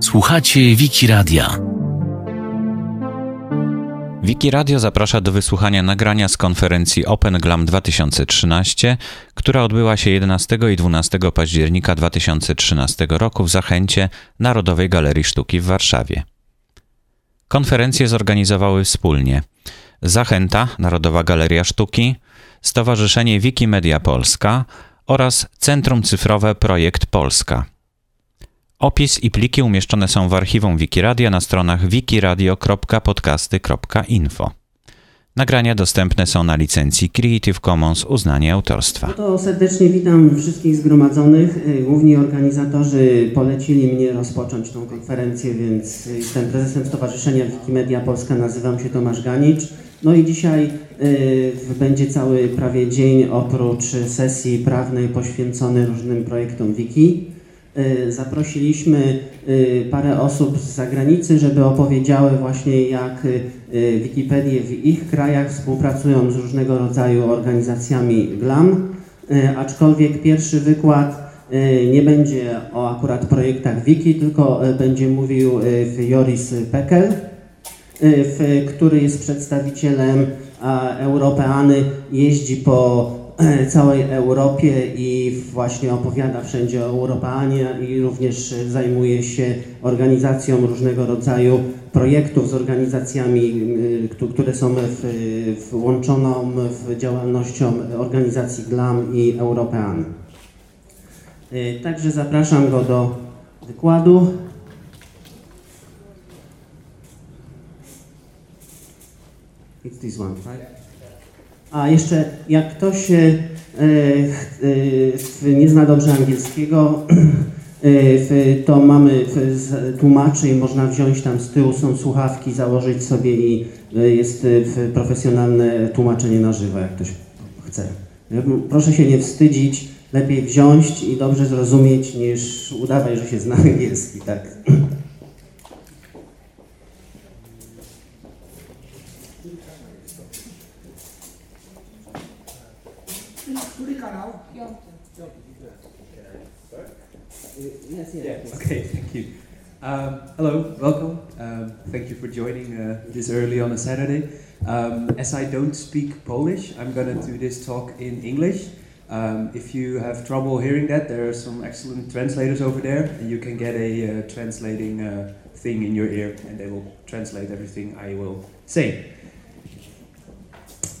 Słuchacie Wiki Radia. Wiki Radio zaprasza do wysłuchania nagrania z konferencji Open Glam 2013, która odbyła się 11 i 12 października 2013 roku w Zachęcie Narodowej Galerii Sztuki w Warszawie. Konferencje zorganizowały wspólnie Zachęta Narodowa Galeria Sztuki, Stowarzyszenie Wikimedia Polska oraz Centrum Cyfrowe Projekt Polska. Opis i pliki umieszczone są w archiwum Wikiradia na stronach wikiradio.podcasty.info. Nagrania dostępne są na licencji Creative Commons uznanie autorstwa. No to serdecznie witam wszystkich zgromadzonych. Główni organizatorzy polecili mnie rozpocząć tą konferencję, więc jestem prezesem Stowarzyszenia Wikimedia Polska, nazywam się Tomasz Ganicz. No i dzisiaj y, będzie cały prawie dzień oprócz sesji prawnej poświęcony różnym projektom Wiki. Y, zaprosiliśmy y, parę osób z zagranicy, żeby opowiedziały właśnie jak y, Wikipedie w ich krajach współpracują z różnego rodzaju organizacjami GLAM, aczkolwiek pierwszy wykład nie będzie o akurat projektach Wiki, tylko będzie mówił Joris Pekel, który jest przedstawicielem Europeany, jeździ po całej Europie i właśnie opowiada wszędzie o Europeanie i również zajmuje się organizacją różnego rodzaju projektów z organizacjami, y, które są włączoną w działalnością organizacji GLAM i European. Y, także zapraszam go do wykładu. It's this one, right? A jeszcze jak ktoś nie zna dobrze angielskiego, to mamy tłumaczy i można wziąć tam z tyłu, są słuchawki, założyć sobie i jest profesjonalne tłumaczenie na żywo, jak ktoś chce. Proszę się nie wstydzić, lepiej wziąć i dobrze zrozumieć, niż udawać, że się zna angielski, tak. Yes, yes. Okay, thank you. Um, hello, welcome. Um, thank you for joining uh, this early on a Saturday. Um, as I don't speak Polish, I'm going to do this talk in English. Um, if you have trouble hearing that, there are some excellent translators over there, and you can get a uh, translating uh, thing in your ear, and they will translate everything I will say.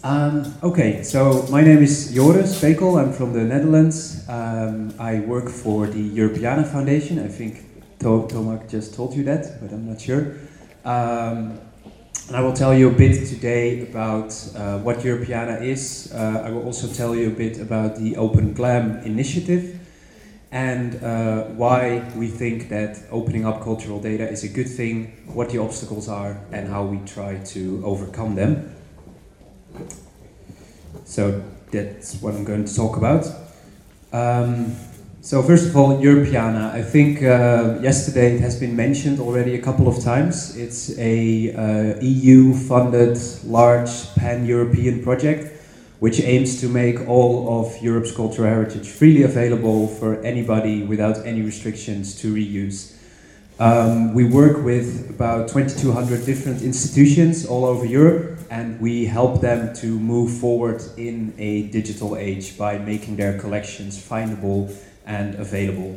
Um, okay, so my name is Joris Pekel. I'm from the Netherlands. Um, I work for the Europeana Foundation. I think to Tomasz just told you that, but I'm not sure. Um, and I will tell you a bit today about uh, what Europeana is. Uh, I will also tell you a bit about the Open Glam initiative and uh, why we think that opening up cultural data is a good thing, what the obstacles are, and how we try to overcome them. So that's what I'm going to talk about. Um, so first of all, Europeana. I think uh, yesterday it has been mentioned already a couple of times. It's a uh, EU-funded large pan-European project which aims to make all of Europe's cultural heritage freely available for anybody without any restrictions to reuse. Um, we work with about 2,200 different institutions all over Europe, and we help them to move forward in a digital age by making their collections findable and available.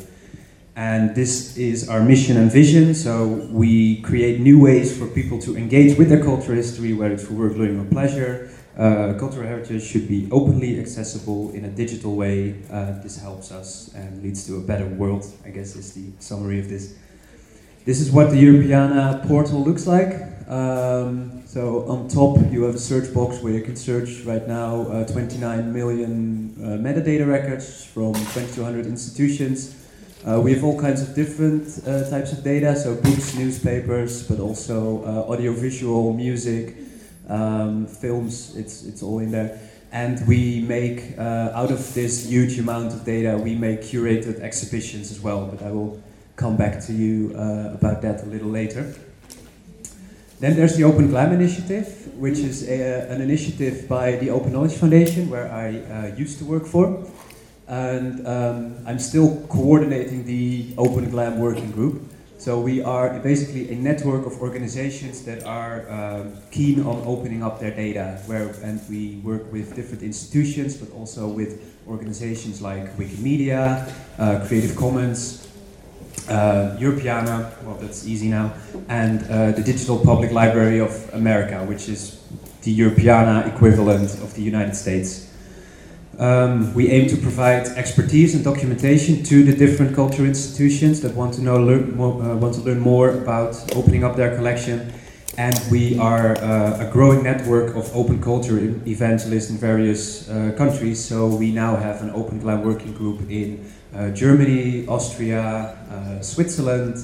And this is our mission and vision. So we create new ways for people to engage with their cultural history, whether it's for work, learning, or pleasure. Uh, cultural heritage should be openly accessible in a digital way. Uh, this helps us and leads to a better world, I guess is the summary of this. This is what the Europeana portal looks like. Um, so on top you have a search box where you can search right now uh, 29 million uh, metadata records from 2200 institutions. Uh, we have all kinds of different uh, types of data, so books, newspapers, but also uh, audiovisual, music, um, films, it's, it's all in there. And we make, uh, out of this huge amount of data, we make curated exhibitions as well, but I will come back to you about that a little later. Then there's the Open Glam Initiative, which is a, an initiative by the Open Knowledge Foundation, where I uh, used to work for. and um, I'm still coordinating the Open Glam working group. So we are basically a network of organizations that are um, keen on opening up their data, where and we work with different institutions, but also with organizations like Wikimedia, uh, Creative Commons, uh, Europeana, well that's easy now, and uh, the Digital Public Library of America, which is the Europeana equivalent of the United States. Um, we aim to provide expertise and documentation to the different cultural institutions that want to know learn more, uh, want to learn more about opening up their collection. And we are uh, a growing network of open culture evangelists in various uh, countries. So we now have an Open Glam working group in Germany, Austria, uh, Switzerland,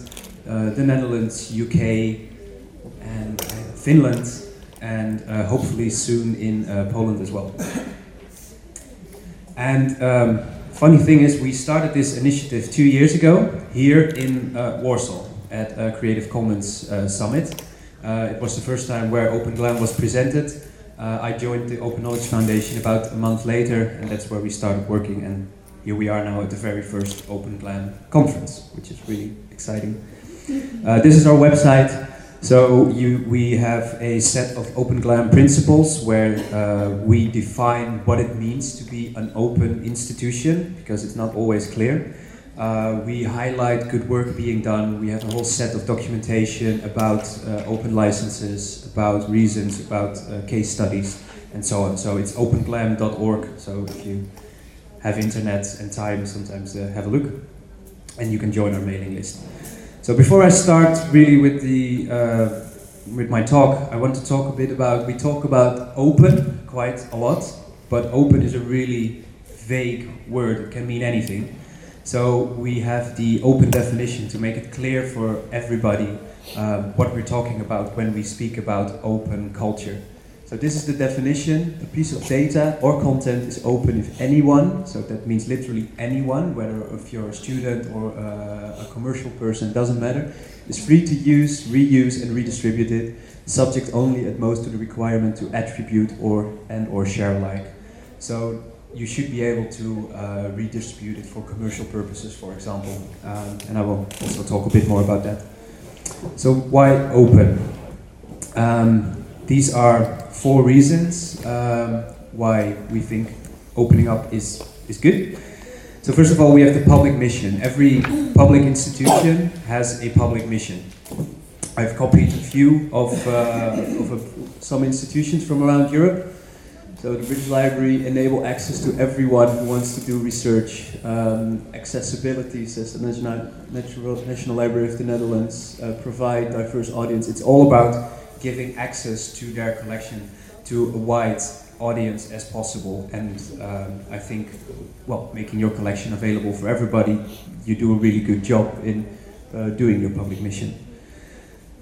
uh, the Netherlands, UK, and Finland, and hopefully soon in Poland as well. And um, funny thing is, we started this initiative two years ago here in uh, Warsaw at a Creative Commons uh, Summit. Uh, it was the first time where Open Glam was presented. Uh, I joined the Open Knowledge Foundation about a month later, and that's where we started working. And here we are now at the very first Open Glam conference, which is really exciting. Uh, this is our website. So you, we have a set of Open Glam principles where uh, we define what it means to be an open institution because it's not always clear. Uh, we highlight good work being done. We have a whole set of documentation about uh, open licenses, about reasons, about uh, case studies, and so on. So it's openglam.org. So if you have internet and time, sometimes uh, have a look, and you can join our mailing list. So before I start really with the uh, with my talk, I want to talk a bit about. We talk about open quite a lot, but open is a really vague word. It can mean anything. So we have the open definition to make it clear for everybody uh, what we're talking about when we speak about open culture. So this is the definition. A piece of data or content is open if anyone, so that means literally anyone, whether if you're a student or uh, a commercial person, doesn't matter, is free to use, reuse and redistribute it, subject only at most to the requirement to attribute or and or share alike. So you should be able to uh, redistribute it for commercial purposes, for example. Um, and I will also talk a bit more about that. So why open? Um, these are four reasons um, why we think opening up is, is good. So first of all, we have the public mission. Every public institution has a public mission. I've copied a few of, uh, of some institutions from around Europe. So the British Library enable access to everyone who wants to do research. Um, accessibility, says the National, National Library of the Netherlands, uh, provide diverse audience. It's all about giving access to their collection to a wide audience as possible. And um, I think, well, making your collection available for everybody, you do a really good job in uh, doing your public mission.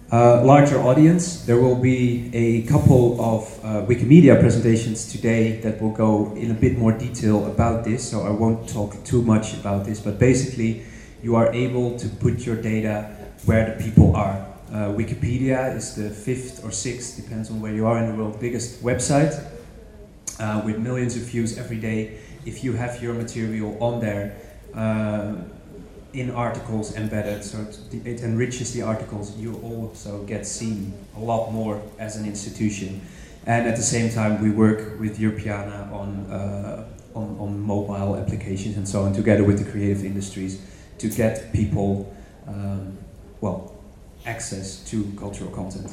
Uh, larger audience, there will be a couple of uh, Wikimedia presentations today that will go in a bit more detail about this, so I won't talk too much about this, but basically you are able to put your data where the people are. Uh, Wikipedia is the fifth or sixth, depends on where you are in the world, biggest website uh, with millions of views every day. If you have your material on there uh, in articles embedded, so it, it, enriches the articles, you also get seen a lot more as an institution. And at the same time, we work with Europeana on, uh, on, on mobile applications and so on, together with the creative industries, to get people, um, well, access to cultural content.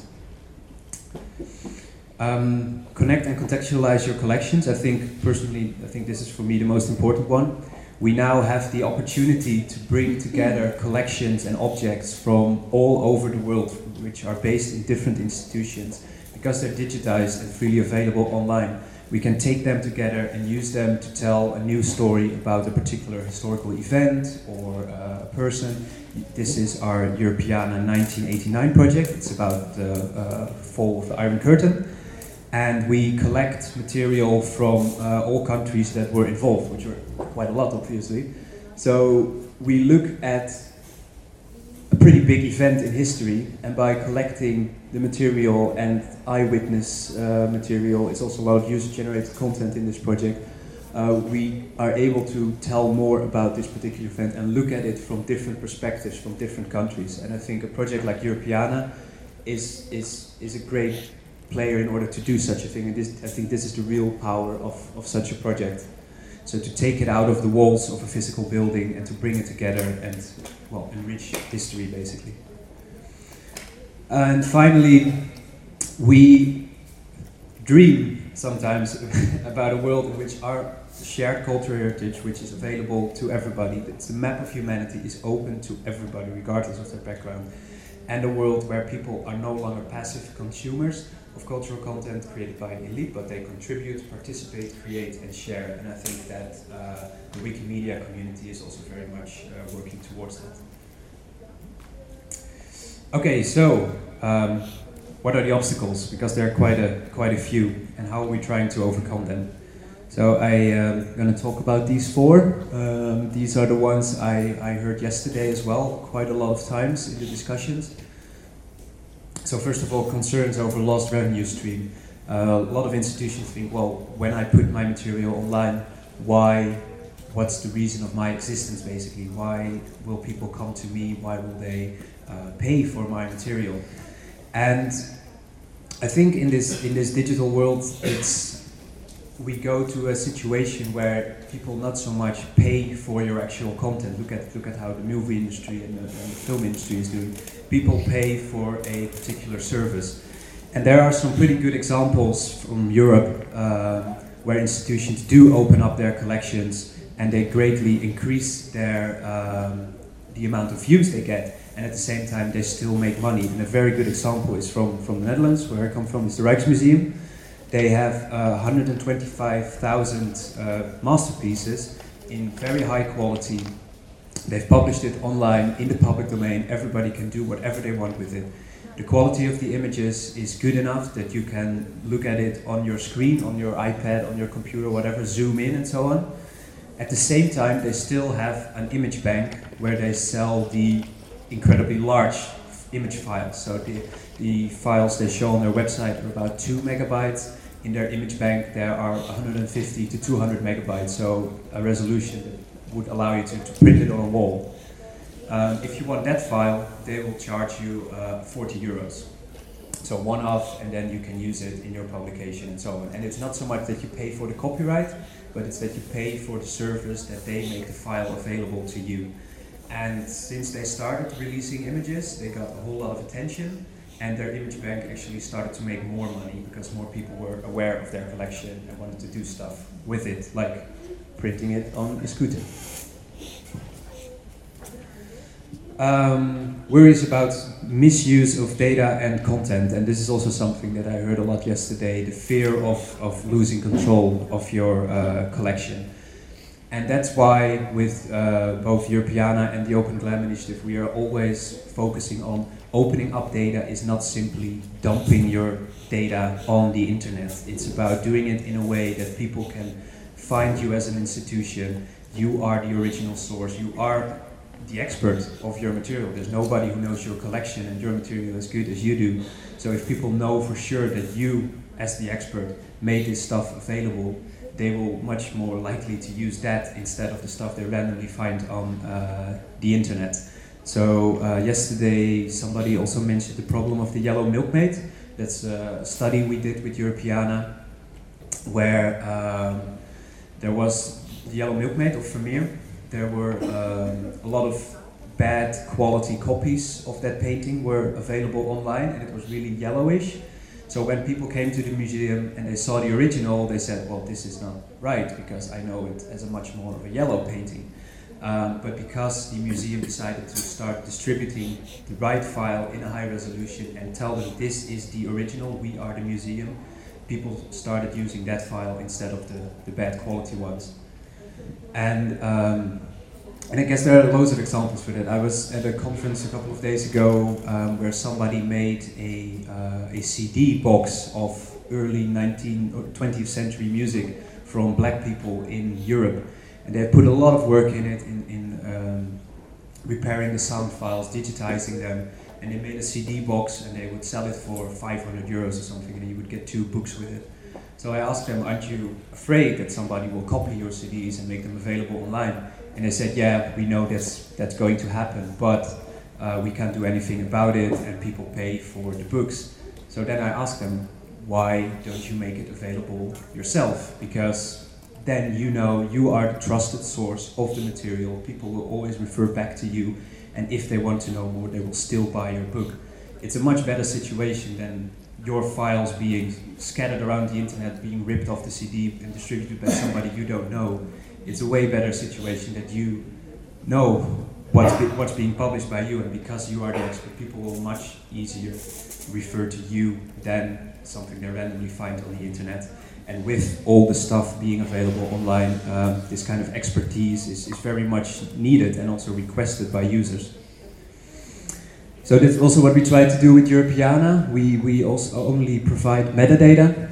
Um, connect and contextualize your collections. I think personally, I think this is for me the most important one. We now have the opportunity to bring together collections and objects from all over the world, which are based in different institutions, because they're digitized and freely available online. We can take them together and use them to tell a new story about a particular historical event or uh, a person this is our Europeana 1989 project. It's about the uh, fall of the Iron Curtain. And we collect material from uh, all countries that were involved, which were quite a lot, obviously. So we look at a pretty big event in history, and by collecting the material and eyewitness uh, material, it's also a lot of user generated content in this project uh, we are able to tell more about this particular event and look at it from different perspectives from different countries. And I think a project like Europeana is, is, is a great player in order to do such a thing. And this, I think this is the real power of, of such a project. So to take it out of the walls of a physical building and to bring it together and, well, enrich history basically. And finally, we dream sometimes about a world in which our shared cultural heritage, which is available to everybody, it's the map of humanity, is open to everybody, regardless of their background, and a world where people are no longer passive consumers of cultural content created by an elite, but they contribute, participate, create, and share. And I think that uh, the Wikimedia community is also very much uh, working towards that. Okay, so um, what are the obstacles? Because there are quite a quite a few, and how are we trying to overcome them? So I am um, going to talk about these four. Um, these are the ones I, I heard yesterday as well, quite a lot of times in the discussions. So first of all, concerns over lost revenue stream. Uh, a lot of institutions think, well, when I put my material online, why, what's the reason of my existence basically? Why will people come to me? Why will they uh, pay for my material? And I think in this in this digital world, it's we go to a situation where people not so much pay for your actual content. Look at look at how the movie industry and the, and the film industry is doing. People pay for a particular service, and there are some pretty good examples from Europe uh, where institutions do open up their collections and they greatly increase their um, the amount of views they get, and at the same time they still make money. And a very good example is from from the Netherlands, where I come from, is the Rijksmuseum they have uh, 125,000 uh, masterpieces in very high quality. They've published it online in the public domain. Everybody can do whatever they want with it. The quality of the images is good enough that you can look at it on your screen, on your iPad, on your computer, whatever, zoom in and so on. At the same time, they still have an image bank where they sell the incredibly large image files. So the, the files they show on their website are about two megabytes in their image bank there are 150 to 200 megabytes, so a resolution that would allow you to, to print it on a wall. Um, if you want that file, they will charge you uh, 40 euros. So one off, and then you can use it in your publication and so on. And it's not so much that you pay for the copyright, but it's that you pay for the service that they make the file available to you. And since they started releasing images, they got a whole lot of attention and their image bank actually started to make more money because more people were aware of their collection and wanted to do stuff with it, like printing it on a scooter. Um, worries about misuse of data and content, and this is also something that I heard a lot yesterday the fear of, of losing control of your uh, collection. And that's why, with uh, both Europeana and the Open Glam Initiative, we are always focusing on opening up data is not simply dumping your data on the internet. It's about doing it in a way that people can find you as an institution. You are the original source. You are the expert of your material. There's nobody who knows your collection and your material as good as you do. So if people know for sure that you, as the expert, made this stuff available, they will much more likely to use that instead of the stuff they randomly find on uh, the internet. So uh, yesterday somebody also mentioned the problem of the yellow milkmaid. That's a study we did with Europeana where um, there was the yellow milkmaid of Vermeer. There were um, a lot of bad quality copies of that painting were available online and it was really yellowish. So when people came to the museum and they saw the original, they said, well, this is not right because I know it as a much more of a yellow painting. Um, but because the museum decided to start distributing the right file in a high resolution and tell them this is the original, we are the museum, people started using that file instead of the, the bad quality ones. And, um, and I guess there are loads of examples for that. I was at a conference a couple of days ago um, where somebody made a, uh, a CD box of early 19 or 20th century music from black people in Europe and they put a lot of work in it, in, in um, repairing the sound files, digitizing them, and they made a CD box and they would sell it for 500 euros or something, and you would get two books with it. So I asked them, aren't you afraid that somebody will copy your CDs and make them available online? And they said, yeah, we know that's, that's going to happen, but uh, we can't do anything about it and people pay for the books. So then I asked them, why don't you make it available yourself? Because then you know you are the trusted source of the material. People will always refer back to you, and if they want to know more, they will still buy your book. It's a much better situation than your files being scattered around the internet, being ripped off the CD and distributed by somebody you don't know. It's a way better situation that you know what's, be, what's being published by you, and because you are the expert, people will much easier refer to you than something they randomly find on the internet. And with all the stuff being available online, um, this kind of expertise is, is very much needed and also requested by users. So that's also what we try to do with Europeana. We, we also only provide metadata,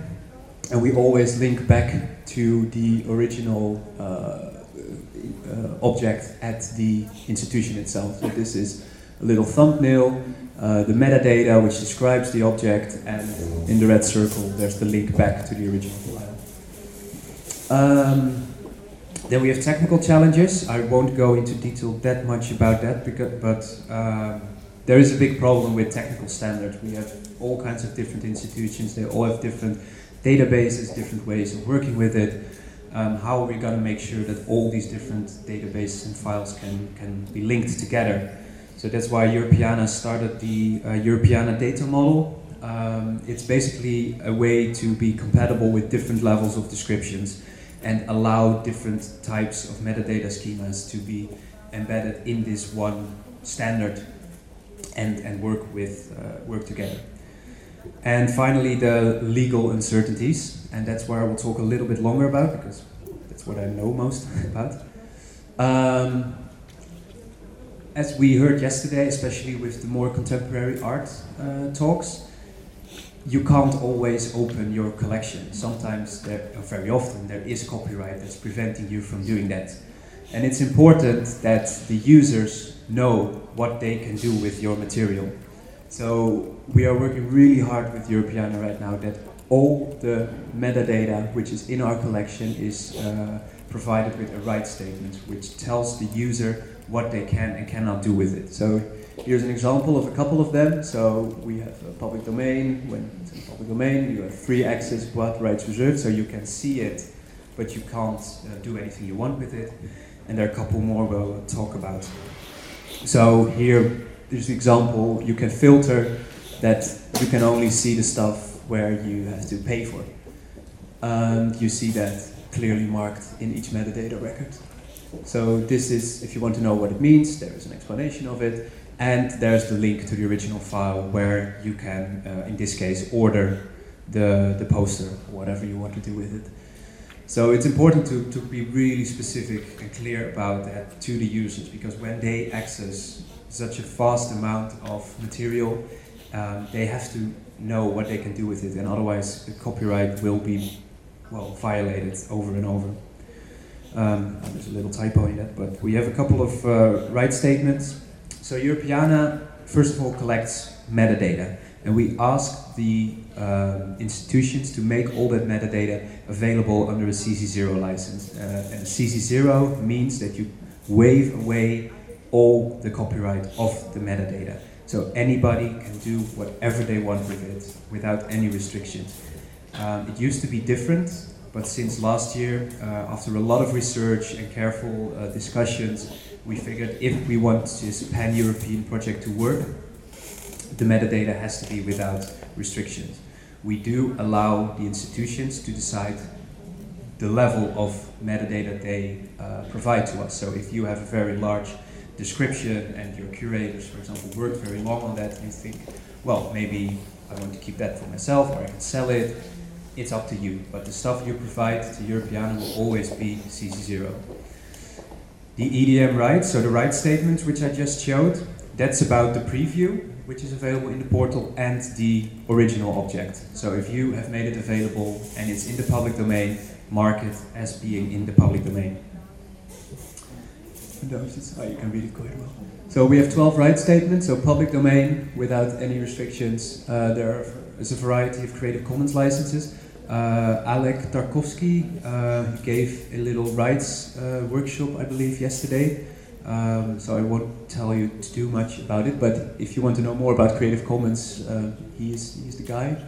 and we always link back to the original uh, uh, object at the institution itself. So this is a little thumbnail, uh, the metadata which describes the object, and in the red circle there's the link back to the original file. Um, then we have technical challenges. I won't go into detail that much about that, because, but um, there is a big problem with technical standards. We have all kinds of different institutions, they all have different databases, different ways of working with it. Um, how are we going to make sure that all these different databases and files can, can be linked together? So that's why Europeana started the uh, Europeana data model. Um, it's basically a way to be compatible with different levels of descriptions and allow different types of metadata schemas to be embedded in this one standard and, and work with uh, work together. And finally, the legal uncertainties, and that's where I will talk a little bit longer about because that's what I know most about. Um, as we heard yesterday, especially with the more contemporary art uh, talks, you can't always open your collection. Sometimes, there, very often, there is copyright that's preventing you from doing that. And it's important that the users know what they can do with your material. So we are working really hard with Europeana right now that all the metadata which is in our collection is uh, provided with a right statement which tells the user what they can and cannot do with it. So here's an example of a couple of them. So we have a public domain. When it's in public domain, you have free access but rights reserved, so you can see it, but you can't uh, do anything you want with it. And there are a couple more we'll talk about. So here, there's an example. You can filter that you can only see the stuff where you have to pay for. And you see that clearly marked in each metadata record. So this is, if you want to know what it means, there is an explanation of it. And there's the link to the original file where you can, uh, in this case, order the, the poster, whatever you want to do with it. So it's important to, to be really specific and clear about that to the users because when they access such a vast amount of material, um, they have to know what they can do with it, and otherwise the copyright will be well violated over and over. Um, there's a little typo in that, but we have a couple of uh, right statements. So Europeana, first of all, collects metadata, and we ask the um, institutions to make all that metadata available under a CC0 license. Uh, and CC0 means that you waive away all the copyright of the metadata. So anybody can do whatever they want with it without any restrictions. Um, it used to be different but since last year, uh, after a lot of research and careful uh, discussions, we figured if we want this pan-European project to work, the metadata has to be without restrictions. We do allow the institutions to decide the level of metadata they uh, provide to us. So if you have a very large description and your curators, for example, worked very long on that, you think, well, maybe I want to keep that for myself or I can sell it it's up to you. But the stuff you provide to Europeana will always be CC0. The EDM rights, so the right statements which I just showed, that's about the preview, which is available in the portal, and the original object. So if you have made it available and it's in the public domain, mark it as being in the public domain. Oh, you can read it quite well. So we have 12 right statements, so public domain without any restrictions. Uh, there is a variety of Creative Commons licenses. Uh, Alek Tarkowski uh, gave a little rights uh, workshop, I believe, yesterday. Um, so I won't tell you too much about it, but if you want to know more about Creative Commons, uh, he's, he's the guy.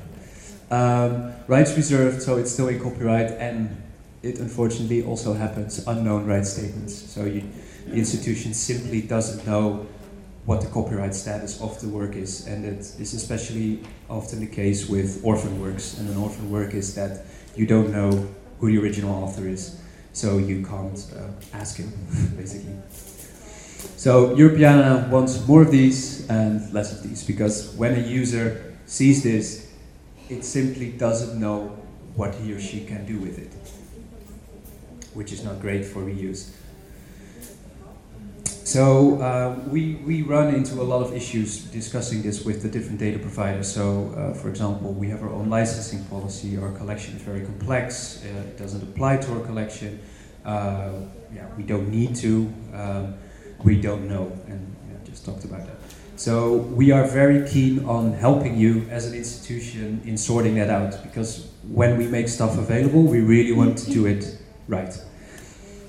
Um, rights reserved, so it's still in copyright, and it unfortunately also happens unknown rights statements. So you, the institution simply doesn't know what the copyright status of the work is, and it is especially often the case with orphan works. And an orphan work is that you don't know who the original author is, so you can't uh, ask him, basically. So Europeana wants more of these and less of these, because when a user sees this, it simply doesn't know what he or she can do with it, which is not great for reuse. So uh, we, we run into a lot of issues discussing this with the different data providers. So uh, for example, we have our own licensing policy. Our collection is very complex. Uh, it doesn't apply to our collection. Uh, yeah, we don't need to. Um, we don't know. And yeah, just talked about that. So we are very keen on helping you as an institution in sorting that out because when we make stuff available, we really want to do it right.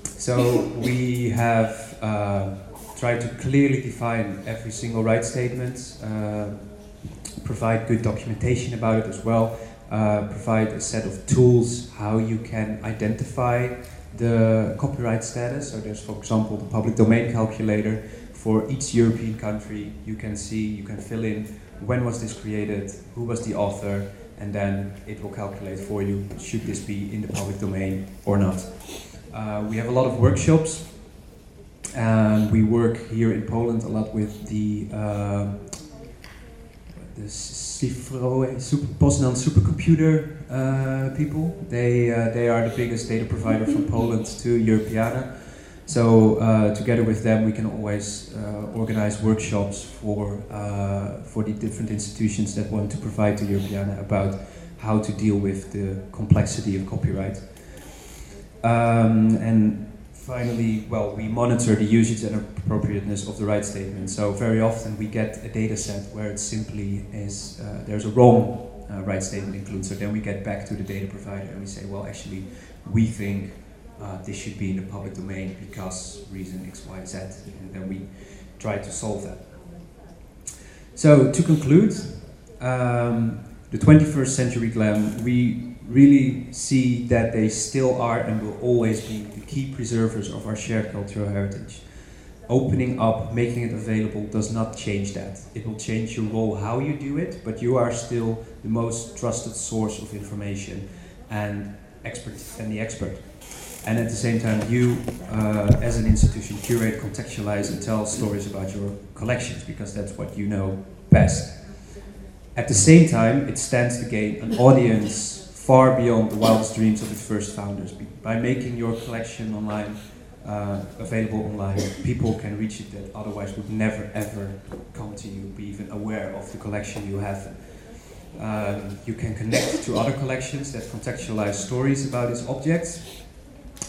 So we have uh, try to clearly define every single right statement, uh, provide good documentation about it as well, uh, provide a set of tools how you can identify the copyright status. So there's, for example, the public domain calculator. For each European country, you can see, you can fill in when was this created, who was the author, and then it will calculate for you should this be in the public domain or not. Uh, we have a lot of workshops and we work here in Poland a lot with the uh, the Cifro super, Poznan supercomputer uh, people. They uh, they are the biggest data provider from Poland to Europeana. So uh, together with them, we can always uh, organize workshops for uh, for the different institutions that want to provide to Europeana about how to deal with the complexity of copyright. Um, and finally, well, we monitor the usage and appropriateness of the right statement. So very often we get a data set where it simply is, uh, there's a wrong uh, right statement included. So then we get back to the data provider and we say, well, actually, we think uh, this should be in the public domain because reason X, Y, Z. And then we try to solve that. So to conclude, um, the 21st century glam, we really see that they still are and will always be key preservers of our shared cultural heritage. Opening up, making it available does not change that. It will change your role how you do it, but you are still the most trusted source of information and expert and the expert. And at the same time, you, uh, as an institution, curate, contextualize, and tell stories about your collections because that's what you know best. At the same time, it stands to gain an audience far beyond the wildest dreams of its first founders. By making your collection online, uh, available online, people can reach it that otherwise would never ever come to you, be even aware of the collection you have. Um, you can connect to other collections that contextualize stories about its objects.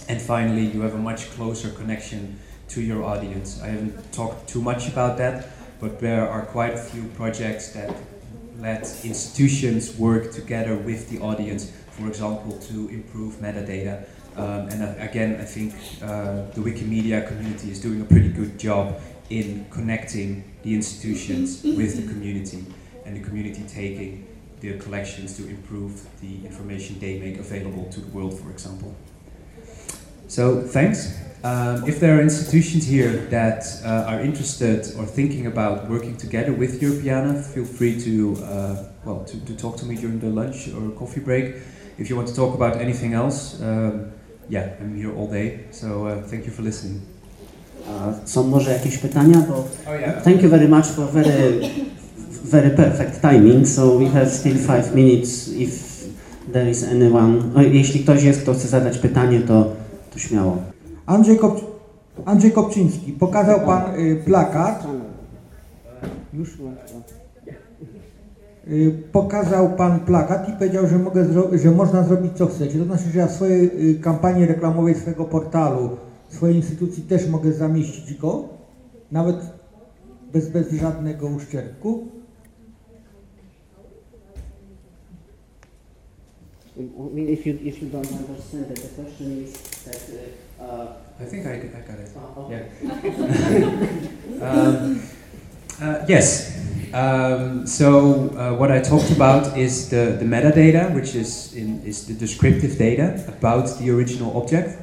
And finally, you have a much closer connection to your audience. I haven't talked too much about that, but there are quite a few projects that let institutions work together with the audience, for example, to improve metadata. Um, and uh, again, I think uh, the Wikimedia community is doing a pretty good job in connecting the institutions with the community and the community taking their collections to improve the information they make available to the world, for example. So, thanks. Um, if there are institutions here that uh, are interested or thinking about working together with Europeana, feel free to, uh, well, to, to, talk to me during the lunch or coffee break. If you want to talk about anything else, um, yeah, I'm here all day. So uh, thank you for listening. są może jakieś pytania? Bo oh, yeah. Thank you very much for very, very perfect timing. So we have still five minutes if there is anyone. Jeśli ktoś jest, kto chce zadać pytanie, to, to śmiało. Andrzej, Kop Andrzej Kopczyński, pokazał Pan y, plakat. Już y, Pokazał Pan plakat i powiedział, że, mogę że można zrobić co chcecie. To znaczy, że ja w swojej y, kampanii reklamowej swojego portalu, swojej instytucji też mogę zamieścić go, nawet bez, bez żadnego uszczerbku. If you if you don't understand that the question is that. Uh, uh, I think I, I got it. oh, okay. Yeah. um, uh, yes. Um, so uh, what I talked about is the, the metadata, which is in, is the descriptive data about the original object,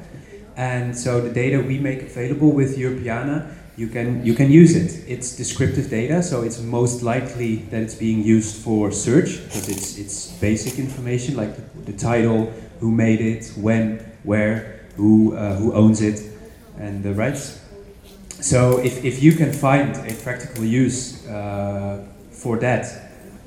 and so the data we make available with Europeana, you can you can use it. It's descriptive data, so it's most likely that it's being used for search because it's it's basic information like the, the title, who made it, when, where, who uh, who owns it, and the rights. So if, if you can find a practical use uh, for that,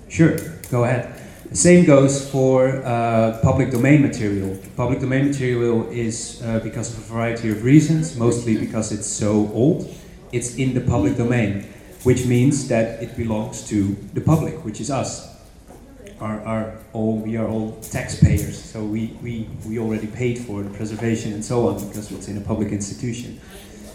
sure, go ahead. The same goes for uh, public domain material. Public domain material is uh, because of a variety of reasons, mostly because it's so old, it's in the public domain, which means that it belongs to the public, which is us. Our, our, all, we are all taxpayers, so we, we, we already paid for the preservation and so on because it's in a public institution.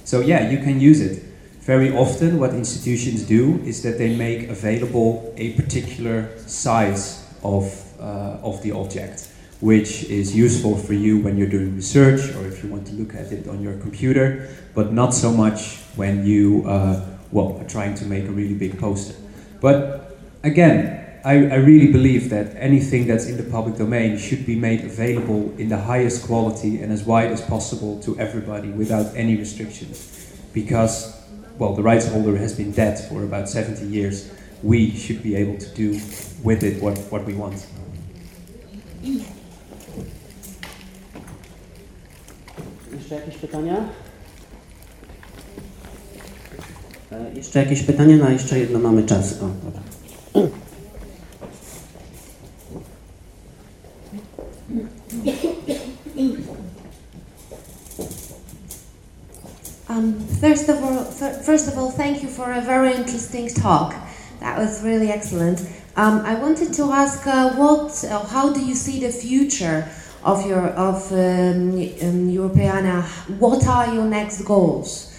So yeah, you can use it. Very often, what institutions do is that they make available a particular size of, uh, of the object, which is useful for you when you're doing research or if you want to look at it on your computer, but not so much when you, uh, well, are trying to make a really big poster. But again, I, I really believe that anything that's in the public domain should be made available in the highest quality and as wide as possible to everybody without any restrictions. Because, well, the rights holder has been dead for about 70 years. We should be able to do with it what, what we want. Jeszcze jakieś pytania? Jeszcze jakieś pytania? Na jeszcze jedno mamy czas. O, dobra. Um, first of all, first of all, thank you for a very interesting talk. That was really excellent. Um, I wanted to ask, uh, what, uh, how do you see the future of your of um, um, Europeana? What are your next goals?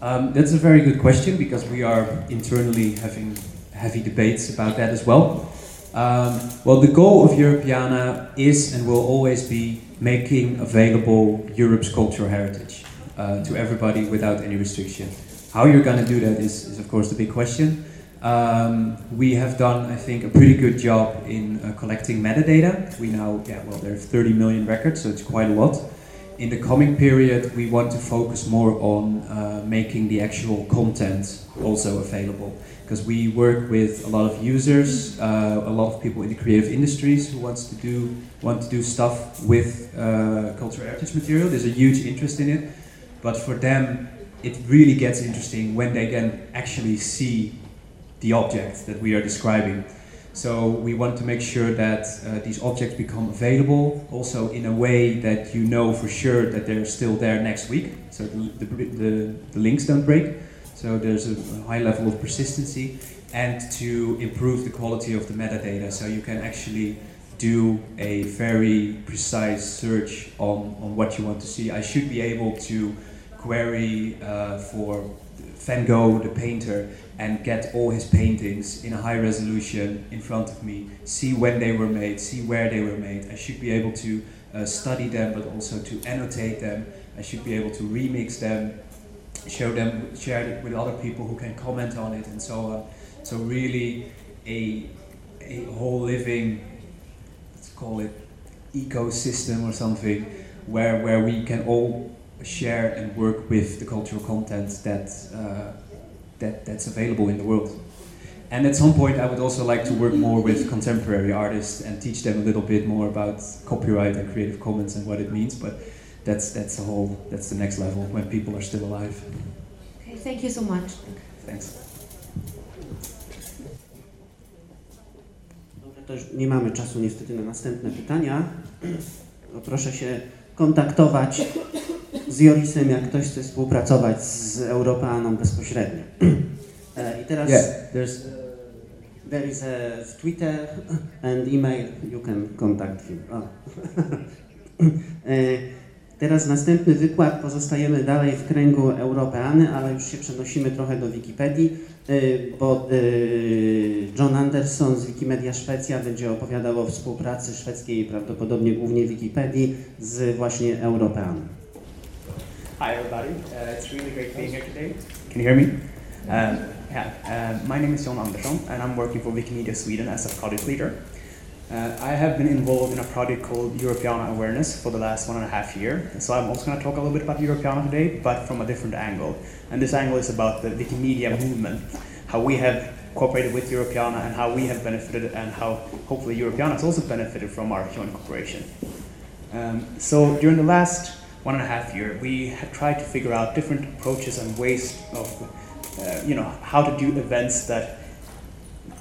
Um, that's a very good question because we are internally having heavy debates about that as well. Um, well, the goal of Europeana is and will always be making available Europe's cultural heritage uh, to everybody without any restriction. How you're going to do that is, is, of course, the big question. Um, we have done, I think, a pretty good job in uh, collecting metadata. We now, yeah, well, there are 30 million records, so it's quite a lot. In the coming period, we want to focus more on uh, making the actual content also available because we work with a lot of users, uh, a lot of people in the creative industries who wants to do want to do stuff with uh, cultural heritage material. There's a huge interest in it, but for them, it really gets interesting when they can actually see the object that we are describing. So we want to make sure that uh, these objects become available also in a way that you know for sure that they're still there next week. So the, the, the, the links don't break. So there's a high level of persistency and to improve the quality of the metadata. So you can actually do a very precise search on, on what you want to see. I should be able to query uh, for Van Gogh, the painter, and get all his paintings in a high resolution in front of me, see when they were made, see where they were made. I should be able to uh, study them, but also to annotate them. I should be able to remix them, show them, share it with other people who can comment on it, and so on. So really, a a whole living, let's call it ecosystem or something, where where we can all share and work with the cultural content that uh, that that's available in the world. And at some point, I would also like to work more with contemporary artists and teach them a little bit more about copyright and Creative Commons and what it means. But that's that's the whole that's the next level when people are still alive. Okay, thank you so much. Thanks. Dobrze, to już nie mamy czasu niestety na następne pytania. Proszę się kontaktować z Jorisem, jak ktoś chce współpracować z Europeaną bezpośrednio. E, I teraz Yeah, there's there is a Twitter and email you can contact him. O. Teraz następny wykład, pozostajemy dalej w kręgu Europeany, ale już się przenosimy trochę do Wikipedii, y, bo y, John Anderson z Wikimedia Szwecja będzie opowiadał o współpracy szwedzkiej, prawdopodobnie głównie Wikipedii, z właśnie Europeaną. Hi everybody, uh, it's really great being here today. Can you hear me? Um, yeah, uh, my name is John Andersson and I'm working for Wikimedia Sweden as a project leader. Uh, I have been involved in a project called Europeana Awareness for the last one and a half year. So I'm also going to talk a little bit about Europeana today, but from a different angle. And this angle is about the Wikimedia movement, how we have cooperated with Europeana and how we have benefited and how hopefully Europeana has also benefited from our joint cooperation. Um, so during the last one and a half year, we have tried to figure out different approaches and ways of, uh, you know, how to do events that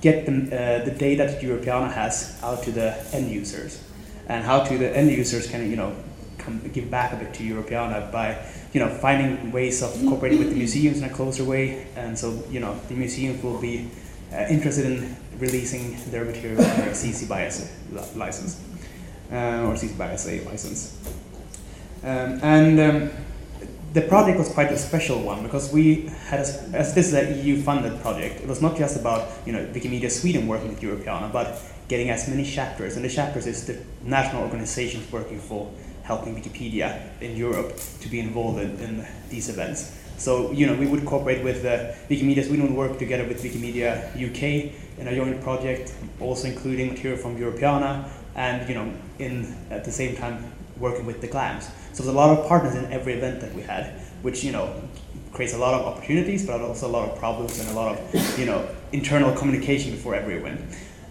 get the, uh, the data that Europeana has out to the end users, and how to the end users can you know come, give back a bit to Europeana by you know finding ways of cooperating with the museums in a closer way, and so you know the museums will be uh, interested in releasing their material under a CC by SA license uh, or CC by SA license, um, and. Um, the project was quite a special one because we had, a, as this is an EU-funded project, it was not just about you know Wikimedia Sweden working with Europeana, but getting as many chapters, and the chapters is the national organizations working for helping Wikipedia in Europe to be involved in, in these events. So you know we would cooperate with uh, Wikimedia Sweden, would work together with Wikimedia UK in a joint project, also including material from Europeana, and you know in at the same time working with the GLAMs. So there's a lot of partners in every event that we had, which you know creates a lot of opportunities, but also a lot of problems and a lot of you know internal communication before every event.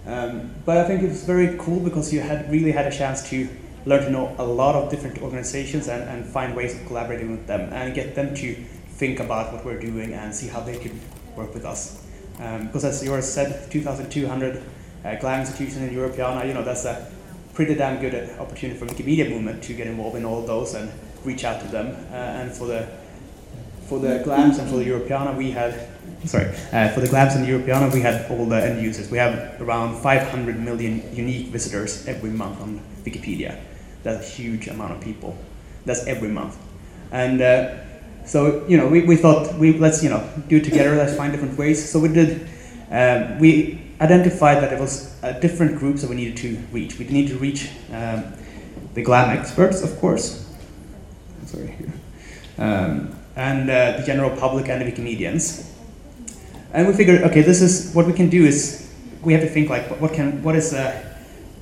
Um, but I think it was very cool because you had really had a chance to learn to know a lot of different organizations and, and find ways of collaborating with them and get them to think about what we're doing and see how they could work with us. Um, because as Joris said, 2,200 uh, GLAM institutions in Europeana, you know, that's a pretty damn good opportunity for Wikimedia movement to get involved in all those and reach out to them. Uh, and for the for the GLAMs and for the Europeana, we had sorry uh, for the GLAMs and the Europeana, we had all the end users. We have around 500 million unique visitors every month on Wikipedia. That's a huge amount of people. That's every month, and. Uh, so you know, we, we thought we let's you know do it together. Let's find different ways. So we did. Um, we identified that it was uh, different groups that we needed to reach. We need to reach um, the GLAM experts, of course. Sorry. Um, and uh, the general public and the Wikimedians. And we figured, okay, this is what we can do is we have to think like, what can, what is, uh,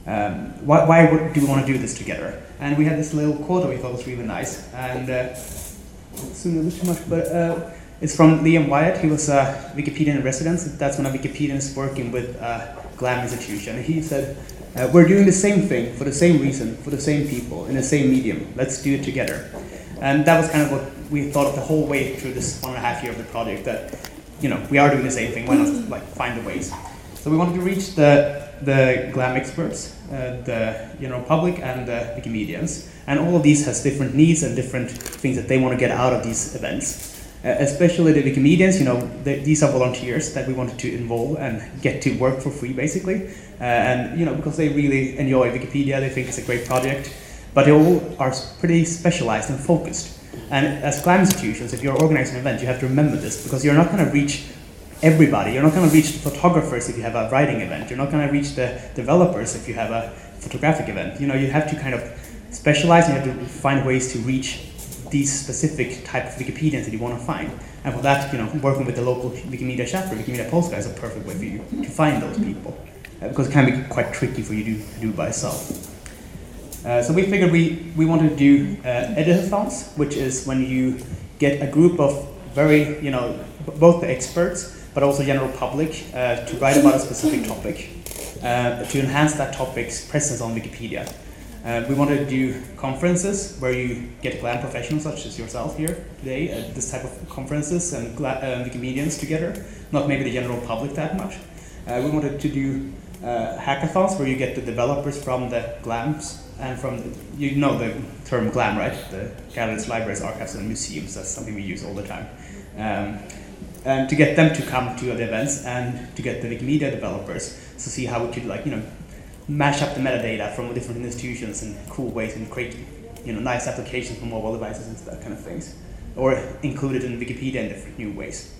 um, why, why do we want to do this together? And we had this little quote that we thought was really nice, and uh, soon a little too much, but uh, it's from Liam Wyatt. He was a Wikipedian in residence. That's when a Wikipedian is working with a GLAM institution. He said, uh, we're doing the same thing for the same reason, for the same people, in the same medium. Let's do it together. And that was kind of what we thought the whole way through this one and a half year of the project, that, you know, we are doing the same thing, why not like find the ways? So we wanted to reach the, the GLAM experts, uh, the general public, and the Wikimedians. And all of these has different needs and different things that they want to get out of these events. Uh, especially the Wikimedians, you know, the, these are volunteers that we wanted to involve and get to work for free, basically. Uh, and, you know, because they really enjoy Wikipedia, they think it's a great project, but they all are pretty specialized and focused. And as GLAM institutions, if you're organizing an event, you have to remember this, because you're not going to reach everybody. You're not going to reach the photographers if you have a writing event. You're not going to reach the developers if you have a photographic event. You know, you have to kind of specialize, you have to find ways to reach these specific type of Wikipedians that you want to find. And for that, you know, working with the local Wikimedia chapter, Wikimedia Polska is a perfect way for you to find those people. Uh, because it can be quite tricky for you to, do by yourself. Uh, so we figured we, we wanted to do uh, editathons, which is when you get a group of very, you know, both the experts, but also general public, uh, to write about a specific topic, uh, to enhance that topic's presence on Wikipedia. Uh, we wanted to do conferences where you get GLAM professionals such as yourself here today, uh, this type of conferences and uh, Wikimedians together, not maybe the general public that much. Uh, we wanted to do uh, hackathons where you get the developers from the GLAMs and from, the, you know the term GLAM, right? The galleries, libraries, archives, and museums. That's something we use all the time. Um, and to get them to come to the events and to get the Wikimedia developers to see how we could like, you know, mash up the metadata from different institutions in cool ways and create you know, nice applications for mobile devices and that kind of things, or include it in Wikipedia in different new ways.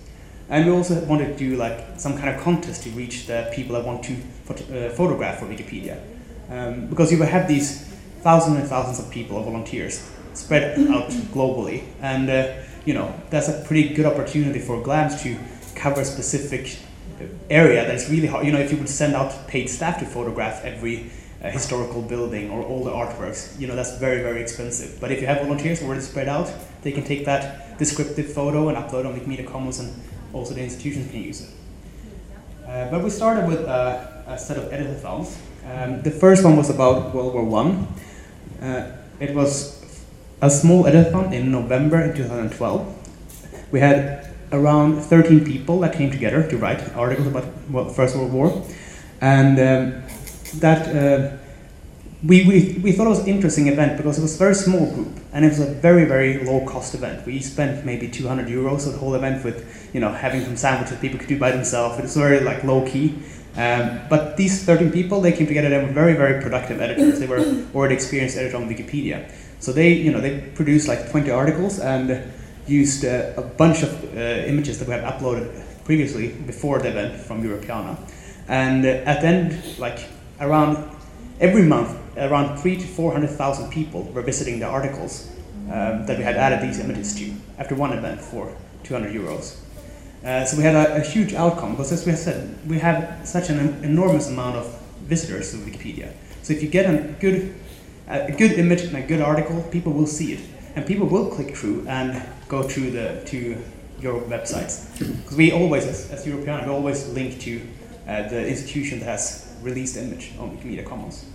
And we also wanted to do like some kind of contest to reach the people that want to phot- uh, photograph for Wikipedia, um, because you will have these thousands and thousands of people, of volunteers, spread out globally, and uh, you know that's a pretty good opportunity for GLAMS to cover specific area that's really hard. You know, if you would send out paid staff to photograph every uh, historical building or all the artworks, you know, that's very, very expensive. But if you have volunteers already spread out, they can take that descriptive photo and upload on Wikimedia Commons, and also the institutions can use it. Uh, but we started with uh, a set of editathons. Um, the first one was about World War One. Uh, it was a small editathon in November in 2012. We had around 13 people that came together to write articles about well, First World War, and um, that uh, we, we, we thought it was an interesting event because it was a very small group and it was a very very low cost event. We spent maybe 200 euros on the whole event with you know having some sandwiches people could do by themselves. It was very like low key. Um, but these 13 people they came together. They were very very productive editors. They were already experienced editors on Wikipedia. So they you know they produced like 20 articles and used uh, a bunch of uh, images that we had uploaded previously before the event from Europeana. And uh, at the end, like around every month, around three to four hundred thousand people were visiting the articles um, that we had added these images to after one event for 200 euros. Uh, so we had a, a, huge outcome because, as we have said, we have such an enormous amount of visitors to Wikipedia. So if you get a good, a good image and a good article, people will see it, and people will click through and go through the to your websites. Because we always, as, as European, we always link to uh, the institution that has released the image on Wikimedia Commons.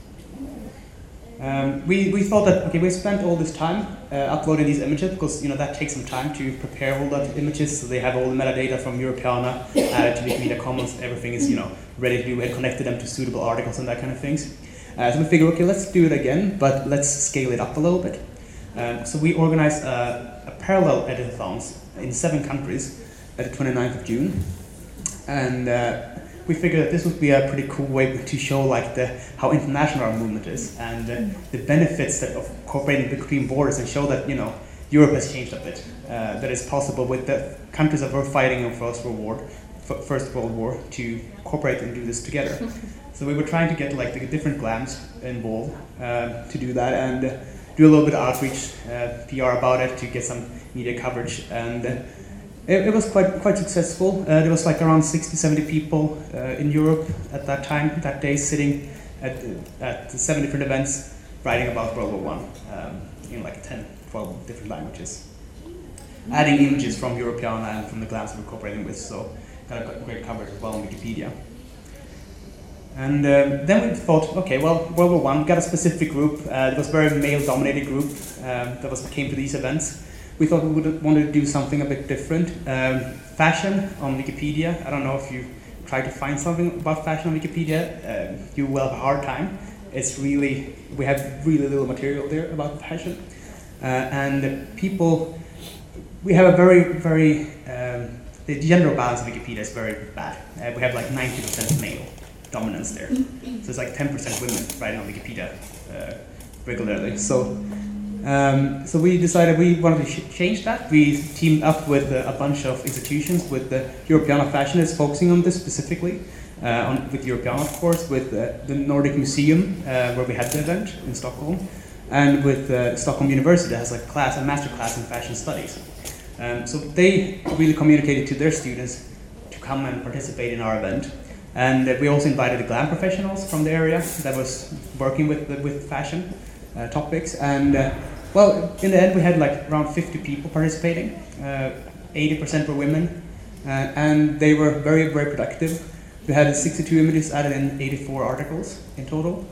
Um, we, we thought that okay we spent all this time uh, uploading these images because you know that takes some time to prepare all that images so they have all the metadata from Europeana added to Wikimedia Commons everything is you know ready to do we had connected them to suitable articles and that kind of things uh, so we figured okay let's do it again but let's scale it up a little bit um, so we organized a parallel editathons in seven countries at the 29th of June and uh, we figured that this would be a pretty cool way to show like the how international our movement is and uh, the benefits that of cooperating between borders and show that you know Europe has changed a bit. Uh, that it's possible with the countries that were fighting in First World War, First World War, to cooperate and do this together. so we were trying to get like the different GLAMs involved uh, to do that and uh, do a little bit of outreach, uh, PR about it to get some media coverage and uh, it, it, was quite quite successful. Uh, there was like around 60, 70 people uh, in Europe at that time, that day, sitting at, at seven different events, writing about World War One um, in like 10, 12 different languages. Adding images from Europeana and from the GLAMs we're cooperating with, so got a great coverage as well on Wikipedia. And um, then we thought, okay, well, World War One got a specific group. Uh, it was a very male-dominated group um, that was came to these events we thought we would want to do something a bit different. Um, fashion on Wikipedia. I don't know if you try to find something about fashion on Wikipedia, uh, you will have a hard time. It's really we have really little material there about fashion, uh, and people. We have a very very um, the gender balance of Wikipedia is very bad. Uh, we have like 90% male dominance there, so it's like 10% women writing on Wikipedia uh, regularly. So um, so we decided we wanted to change that. We teamed up with uh, a bunch of institutions, with the Europeana Fashion is focusing on this specifically, uh, on, with Europeana of course, with uh, the Nordic Museum uh, where we had the event in Stockholm, and with uh, Stockholm University that has a class, a master class in fashion studies. Um, so they really communicated to their students to come and participate in our event. And uh, we also invited the GLAM professionals from the area that was working with, with fashion uh, topics. And uh, well, in the end, we had like around 50 people participating. 80% uh, were women, and they were very, very productive. We had 62 images added in 84 articles in total.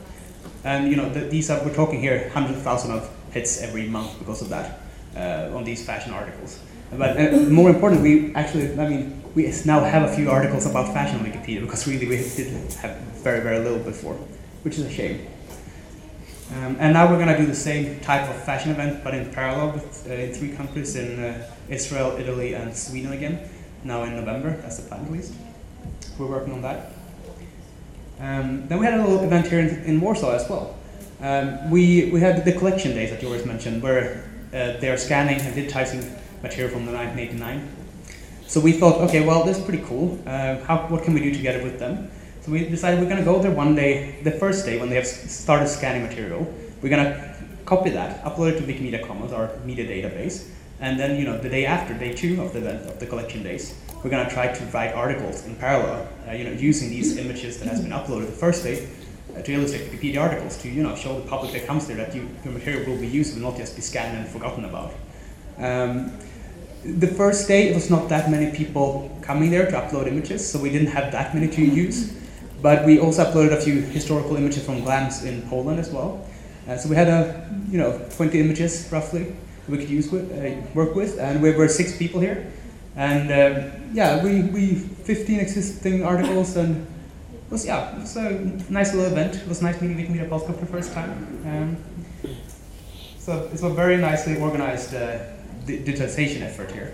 And you know, the, these are, we're talking here 100,000 of hits every month because of that uh, on these fashion articles. But uh, more importantly, we actually, I mean, we now have a few articles about fashion on Wikipedia because really we did have very, very little before, which is a shame. Um, and now we're going to do the same type of fashion event, but in parallel with, uh, in three countries in uh, Israel, Italy, and Sweden again. Now in November, that's the plan at least. We're working on that. Um, then we had a little event here in, in Warsaw as well. Um, we, we had the collection days that Joris mentioned, where uh, they are scanning and digitizing material from the 1989. So we thought, okay, well, this is pretty cool. Uh, how, what can we do together with them? So we decided we're going to go there one day, the first day when they have started scanning material. We're going to copy that, upload it to Wikimedia Commons, our media database, and then you know the day after, day two of the event of the collection days, we're going to try to write articles in parallel, uh, you know, using these images that has been uploaded the first day uh, to illustrate Wikipedia articles to you know show the public that comes there that you, your material will be used, will not just be scanned and forgotten about. Um, the first day, it was not that many people coming there to upload images, so we didn't have that many to use. But we also uploaded a few historical images from GLAMs in Poland as well. Uh, so we had a, you know, 20 images roughly we could use with, uh, work with, and we were six people here. And um, yeah, we, we 15 existing articles, and it was yeah, it was a nice little event. It was nice meeting Wikimedia Polska for the first time. Um, so it's a very nicely organized uh, digitization effort here.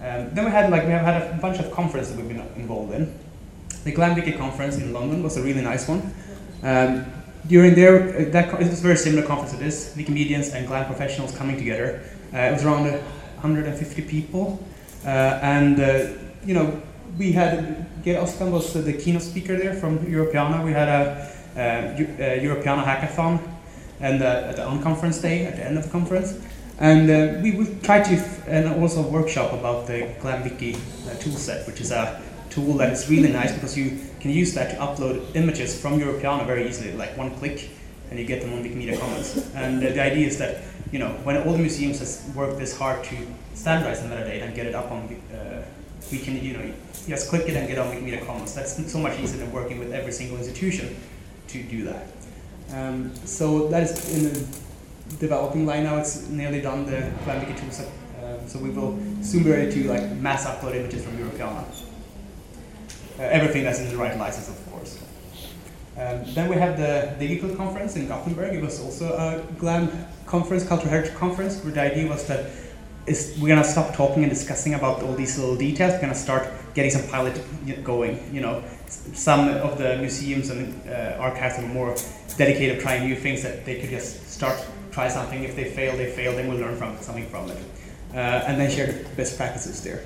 Um, then we had like we have had a bunch of conferences we've been involved in. The GlamWiki conference in London was a really nice one. Um, during there, uh, that it was a very similar conference to this. Wikimedians and Glam professionals coming together. Uh, it was around uh, 150 people, uh, and uh, you know we had Geir Oskan was uh, the keynote speaker there from Europeana. We had a uh, Eu- uh, Europeana hackathon and uh, at the unconference day at the end of the conference. And uh, we will try to, and also workshop about the GlamWiki uh, toolset, which is a tool that is really nice because you can use that to upload images from Europeana very easily, like one click, and you get them on Wikimedia Commons. And uh, the idea is that, you know, when all the museums has worked this hard to standardize the metadata and get it up on, uh, we can, you know, just click it and get on Wikimedia Commons. That's so much easier than working with every single institution to do that. Um, so that is in developing line now. It's nearly done the GlamWiki toolset. Um, so we will soon be ready to like mass upload images from Europeana. Uh, everything that's in the right license, of course. Um, then we have the DigiKult conference in Gothenburg. It was also a GLAM conference, cultural heritage conference, where the idea was that is we're gonna stop talking and discussing about all these little details. We're gonna start getting some pilot going. You know, some of the museums and uh, archives are more dedicated to trying new things that they could just start try something. If they fail, they fail. Then we'll learn from something from it, uh, and then share best practices there.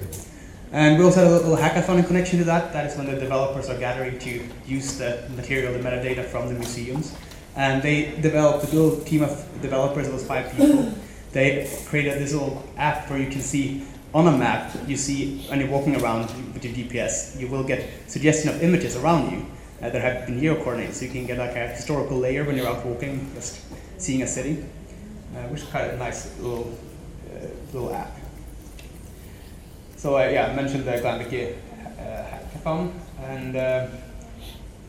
And we also had a little hackathon in connection to that. That is when the developers are gathering to use the material, the metadata from the museums. And they developed a little team of developers, it was five people. They created this little app where you can see on a map, you see when you're walking around with your GPS, you will get suggestion of images around you uh, that have been geo coordinates. So you can get like a historical layer when you're out walking, just seeing a city, uh, which is of a nice little, uh, little app. So uh, yeah, I mentioned the GlamWiki uh, hackathon and uh,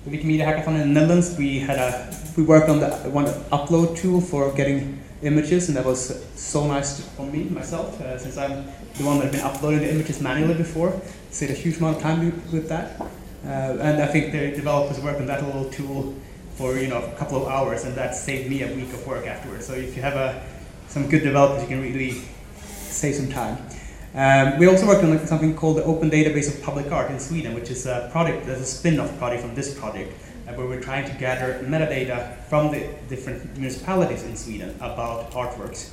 the Wikimedia hackathon in the Netherlands. We had a we worked on the one upload tool for getting images, and that was so nice for me myself, uh, since I'm the one that's been uploading the images manually before. Saved a huge amount of time with that, and I think the developers worked on that little tool for you know a couple of hours, and that saved me a week of work afterwards. So if you have a some good developers, you can really save some time. Um, we also worked on something called the Open Database of Public Art in Sweden, which is a product that's a spin-off project from this project, uh, where we're trying to gather metadata from the different municipalities in Sweden about artworks,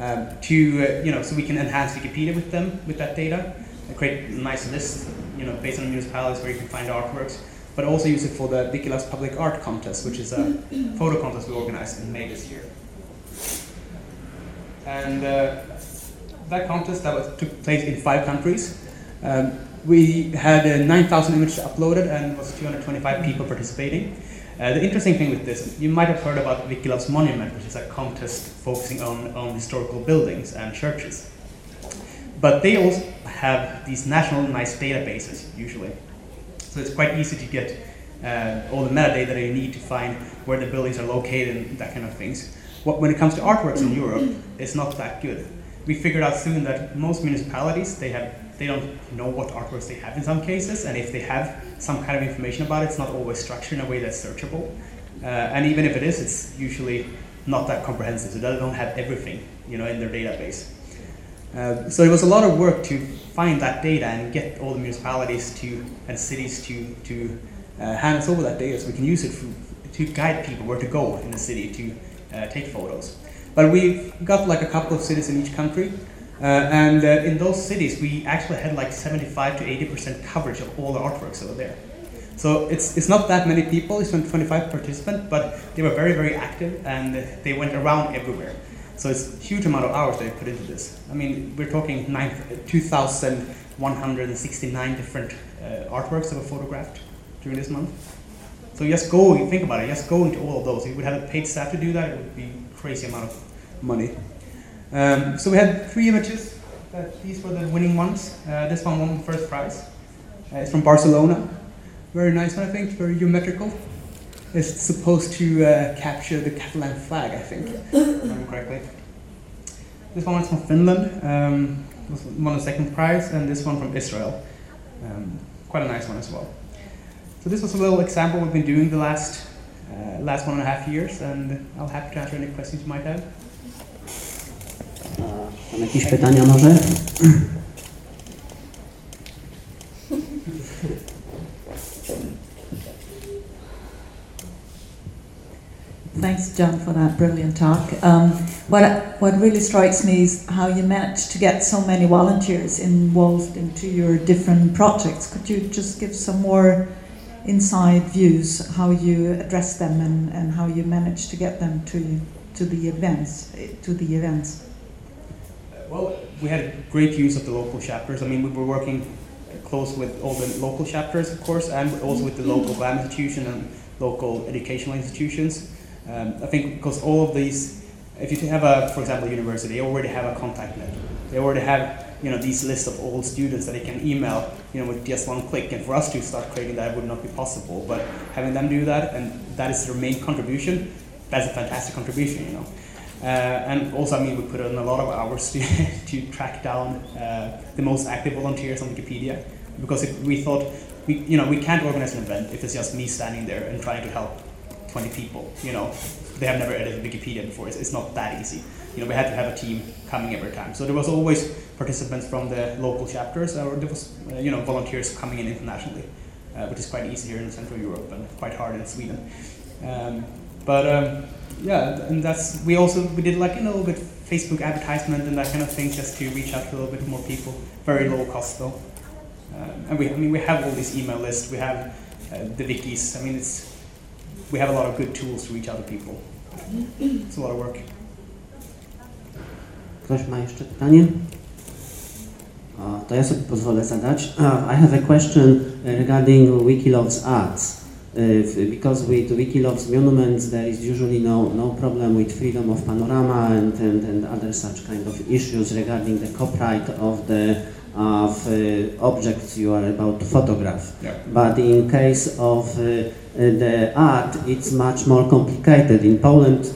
um, to uh, you know, so we can enhance Wikipedia with them with that data, and create nice list, you know, based on municipalities where you can find artworks, but also use it for the Wiki Loves Public Art Contest, which is a photo contest we organized in May this year. And uh, that contest that was, took place in five countries. Um, we had uh, 9,000 images uploaded and was 225 people participating. Uh, the interesting thing with this, you might have heard about Wiki Loves Monument, which is a contest focusing on, on historical buildings and churches. But they also have these national nice databases, usually. So it's quite easy to get uh, all the metadata that you need to find where the buildings are located and that kind of things. What, when it comes to artworks in Europe, it's not that good we figured out soon that most municipalities they have they don't know what artworks they have in some cases, and if they have some kind of information about it, it's not always structured in a way that's searchable. Uh, and even if it is, it's usually not that comprehensive. So they don't have everything, you know, in their database. Uh, so it was a lot of work to find that data and get all the municipalities to and cities to to uh, hand us over that data so we can use it for, to guide people where to go in the city to uh, take photos. But we've got like a couple of cities in each country, uh, and uh, in those cities we actually had like 75 to 80 percent coverage of all the artworks over there. So it's, it's not that many people, it's only 25 participants, but they were very, very active and they went around everywhere. So it's a huge amount of hours they put into this. I mean, we're talking 2,169 different uh, artworks that were photographed during this month. So just go, think about it, just go into all of those. If we had a paid staff to do that, it would be crazy amount of money. Um, so we had three images. Uh, these were the winning ones. Uh, this one won the first prize. Uh, it's from Barcelona. Very nice one, I think. Very geometrical. It's supposed to uh, capture the Catalan flag, I think, if I remember correctly. This one is from Finland. Um, won the second prize, and this one from Israel. Um, quite a nice one as well. So this was a little example we've been doing the last uh, last one and a half years, and I'll happy to answer any questions you might have. Mam jakieś pytania może? Thanks, John, for that brilliant talk. Um, what, what really strikes me is how you managed to get so many volunteers involved into your different projects. Could you just give some more inside views how you address them and, and how you manage to get them to, to the events? To the events? Well, we had great use of the local chapters. I mean, we were working close with all the local chapters, of course, and also with the local GLAM institution and local educational institutions. Um, I think because all of these, if you have a, for example, university, they already have a contact net. They already have, you know, these lists of all students that they can email, you know, with just one click. And for us to start creating that would not be possible. But having them do that, and that is their main contribution, that's a fantastic contribution, you know. Uh, and also, I mean, we put in a lot of hours to, to track down uh, the most active volunteers on Wikipedia because we thought, we, you know, we can't organize an event if it's just me standing there and trying to help 20 people. You know, they have never edited Wikipedia before. It's, it's not that easy. You know, we had to have a team coming every time. So there was always participants from the local chapters, or there was, uh, you know, volunteers coming in internationally, uh, which is quite easy here in Central Europe and quite hard in Sweden. Um, but um, yeah, and that's we also we did like you know, a bit Facebook advertisement and that kind of thing just to reach out to a little bit more people. Very low cost though. Um, and we, I mean, we have all these email lists. We have uh, the wikis. I mean, it's we have a lot of good tools to reach out to people. It's a lot of work. Ktoś ma jeszcze pytanie? Uh, to ja sobie pozwolę zadać. Uh, I have a question regarding Wiki Loves ads. If, because with Wiki Loves monuments there is usually no, no problem with freedom of panorama and, and, and other such kind of issues regarding the copyright of the of uh, objects you are about to photograph. Yeah. But in case of uh, the art, it's much more complicated. In Poland,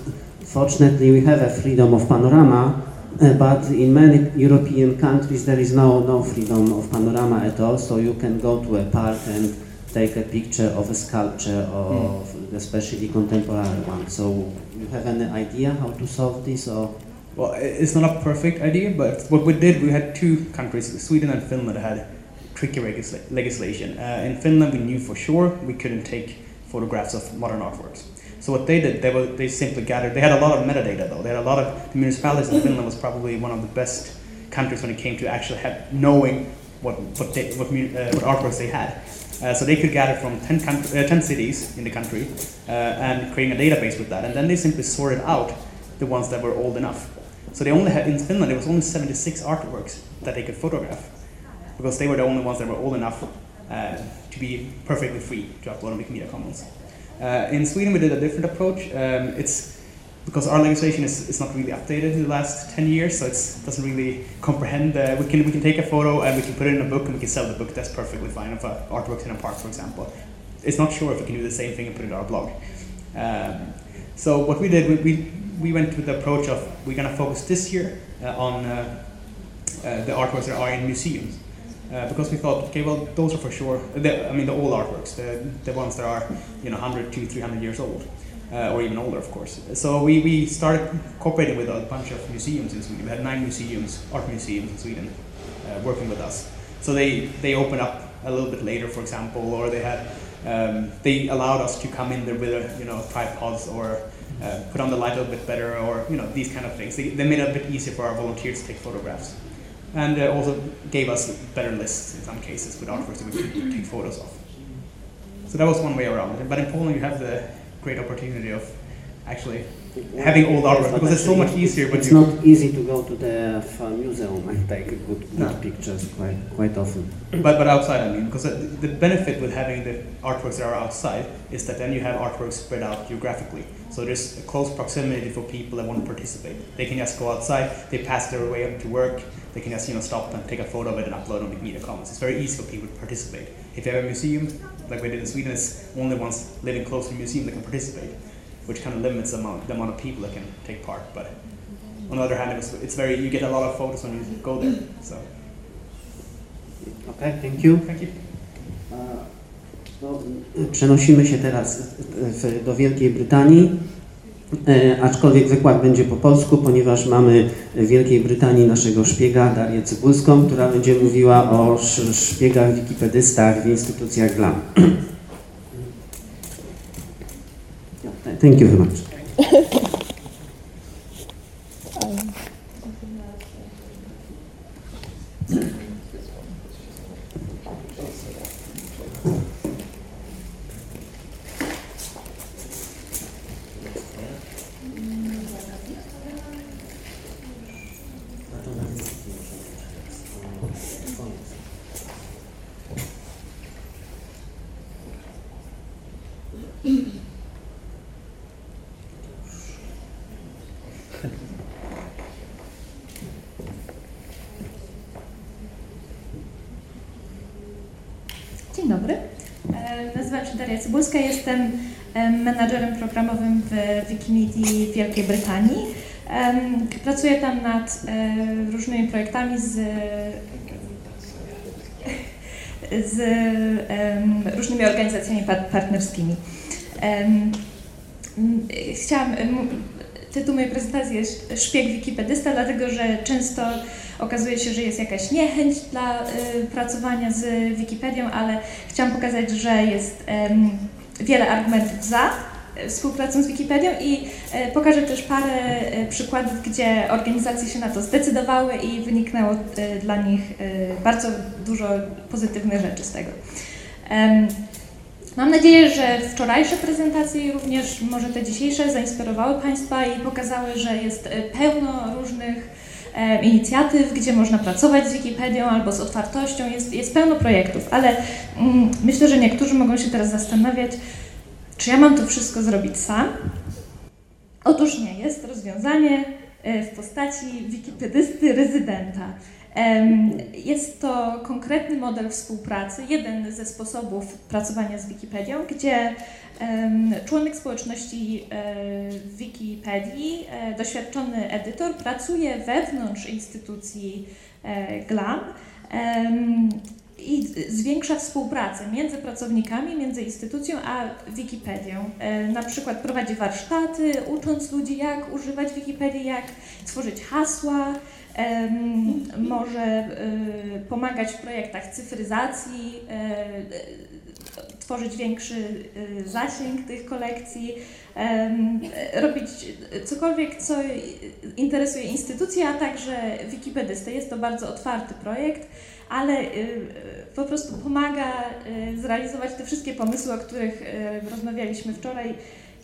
fortunately, we have a freedom of panorama, uh, but in many European countries there is no, no freedom of panorama at all, so you can go to a park and take a picture of a sculpture of especially contemporary one. So you have any idea how to solve this or Well, it's not a perfect idea, but what we did, we had two countries, Sweden and Finland, had tricky legisla- legislation. Uh, in Finland, we knew for sure we couldn't take photographs of modern artworks. So what they did, they were they simply gathered. They had a lot of metadata though. They had a lot of the municipalities in Finland was probably one of the best countries when it came to actually have knowing what what they, what, uh, what artworks they had. Uh, so they could gather from 10, country, uh, 10 cities in the country uh, and creating a database with that. And then they simply sorted out the ones that were old enough. So they only had, in Finland, there was only 76 artworks that they could photograph because they were the only ones that were old enough uh, to be perfectly free to upload on Wikimedia Commons. Uh, in Sweden, we did a different approach. Um, it's because our legislation is, is not really updated in the last 10 years, so it doesn't really comprehend. Uh, we, can, we can take a photo and we can put it in a book and we can sell the book. That's perfectly fine. If uh, artworks in a park, for example, it's not sure if we can do the same thing and put it on our blog. Um, so what we did, we, we, we went with the approach of we're going to focus this year uh, on uh, uh, the artworks that are in museums. Uh, because we thought, okay, well, those are for sure. The, I mean, the old artworks, the, the ones that are, you know, 100 to 300 years old, uh, or even older, of course. So we, we started cooperating with a bunch of museums in Sweden. We had nine museums, art museums in Sweden, uh, working with us. So they, they opened up a little bit later, for example, or they had Um, they allowed us to come in there with a, you know tripods or uh, put on the light a little bit better or you know these kind of things. They, they made it a bit easier for our volunteers to take photographs, and uh, also gave us better lists in some cases with artworks that we could take photos of. So that was one way around it. But in Poland, you have the great opportunity of actually having old artwork because it's so much easier It's you. not easy to go to the uh, museum and take good, good No. pictures quite quite often. But, but outside, I mean, because the, the benefit with having the artworks that are outside is that then you have artworks spread out geographically. So there's a close proximity for people that want to participate. They can just go outside, they pass their way up to work, they can just you know stop and take a photo of it and upload on Wikimedia Commons. It's very easy for people to participate. If you have a museum, like we did in Sweden, it's only ones living close to the museum that can participate, which kind of limits the amount, the amount of people that can take part. But on the other hand, it was, it's very you get a lot of photos when you go there. So Okay, thank you. thank you. Uh, no, przenosimy się teraz w, do Wielkiej Brytanii, aczkolwiek wykład będzie po polsku, ponieważ mamy w Wielkiej Brytanii naszego szpiega Darię Cybulską, która będzie mówiła o sz, szpiegach, wikipedystach w instytucjach GLAM. Thank you very much. Dzień dobry. E, Nazywam się Daria Cybulska, jestem e, menadżerem programowym w Wikimedii Wielkiej Brytanii. Pracuję tam nad e, różnymi projektami z, z różnymi organizacjami par- partnerskimi. Chciałam, tytuł mojej prezentacji jest Szpieg Wikipedysta, dlatego że często okazuje się, że jest jakaś niechęć dla y, pracowania z Wikipedią, ale chciałam pokazać, że jest wiele argumentów za współpracą z Wikipedią i y, pokażę też parę y, przykładów, gdzie organizacje się na to zdecydowały i wyniknęło y, dla nich bardzo dużo pozytywnych rzeczy z tego. Mam nadzieję, że wczorajsze prezentacje i również może te dzisiejsze zainspirowały Państwa i pokazały, że jest e, pełno różnych e, inicjatyw, gdzie można pracować z Wikipedią albo z otwartością. Jest, jest pełno projektów, ale mm, myślę, że niektórzy mogą się teraz zastanawiać, czy ja mam to wszystko zrobić sam? Otóż nie, jest rozwiązanie e, w postaci wikipedysty rezydenta. Jest to konkretny model współpracy, jeden ze sposobów pracowania z Wikipedią, gdzie członek społeczności e, Wikipedii, e, doświadczony edytor, pracuje wewnątrz instytucji GLAM i zwiększa współpracę między pracownikami, między instytucją a Wikipedią. E, Na przykład prowadzi warsztaty, ucząc ludzi, jak używać Wikipedii, jak tworzyć hasła, może y, pomagać w projektach cyfryzacji, y, tworzyć większy zasięg tych kolekcji, robić cokolwiek, co interesuje instytucję, a także wikipedystę. Jest to bardzo otwarty projekt, ale y, y, po prostu pomaga y, zrealizować te wszystkie pomysły, o których rozmawialiśmy wczoraj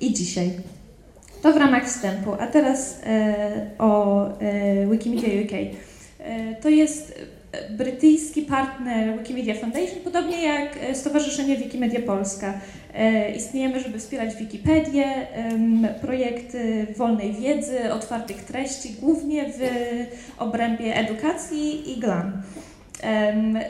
i dzisiaj. To w ramach wstępu. A teraz o Wikimedia UK. To jest brytyjski partner Wikimedia Foundation, podobnie jak Stowarzyszenie Wikimedia Polska. Istniejemy, żeby wspierać Wikipedię, projekty wolnej wiedzy, otwartych treści, głównie w obrębie edukacji i GLAM. Em, e,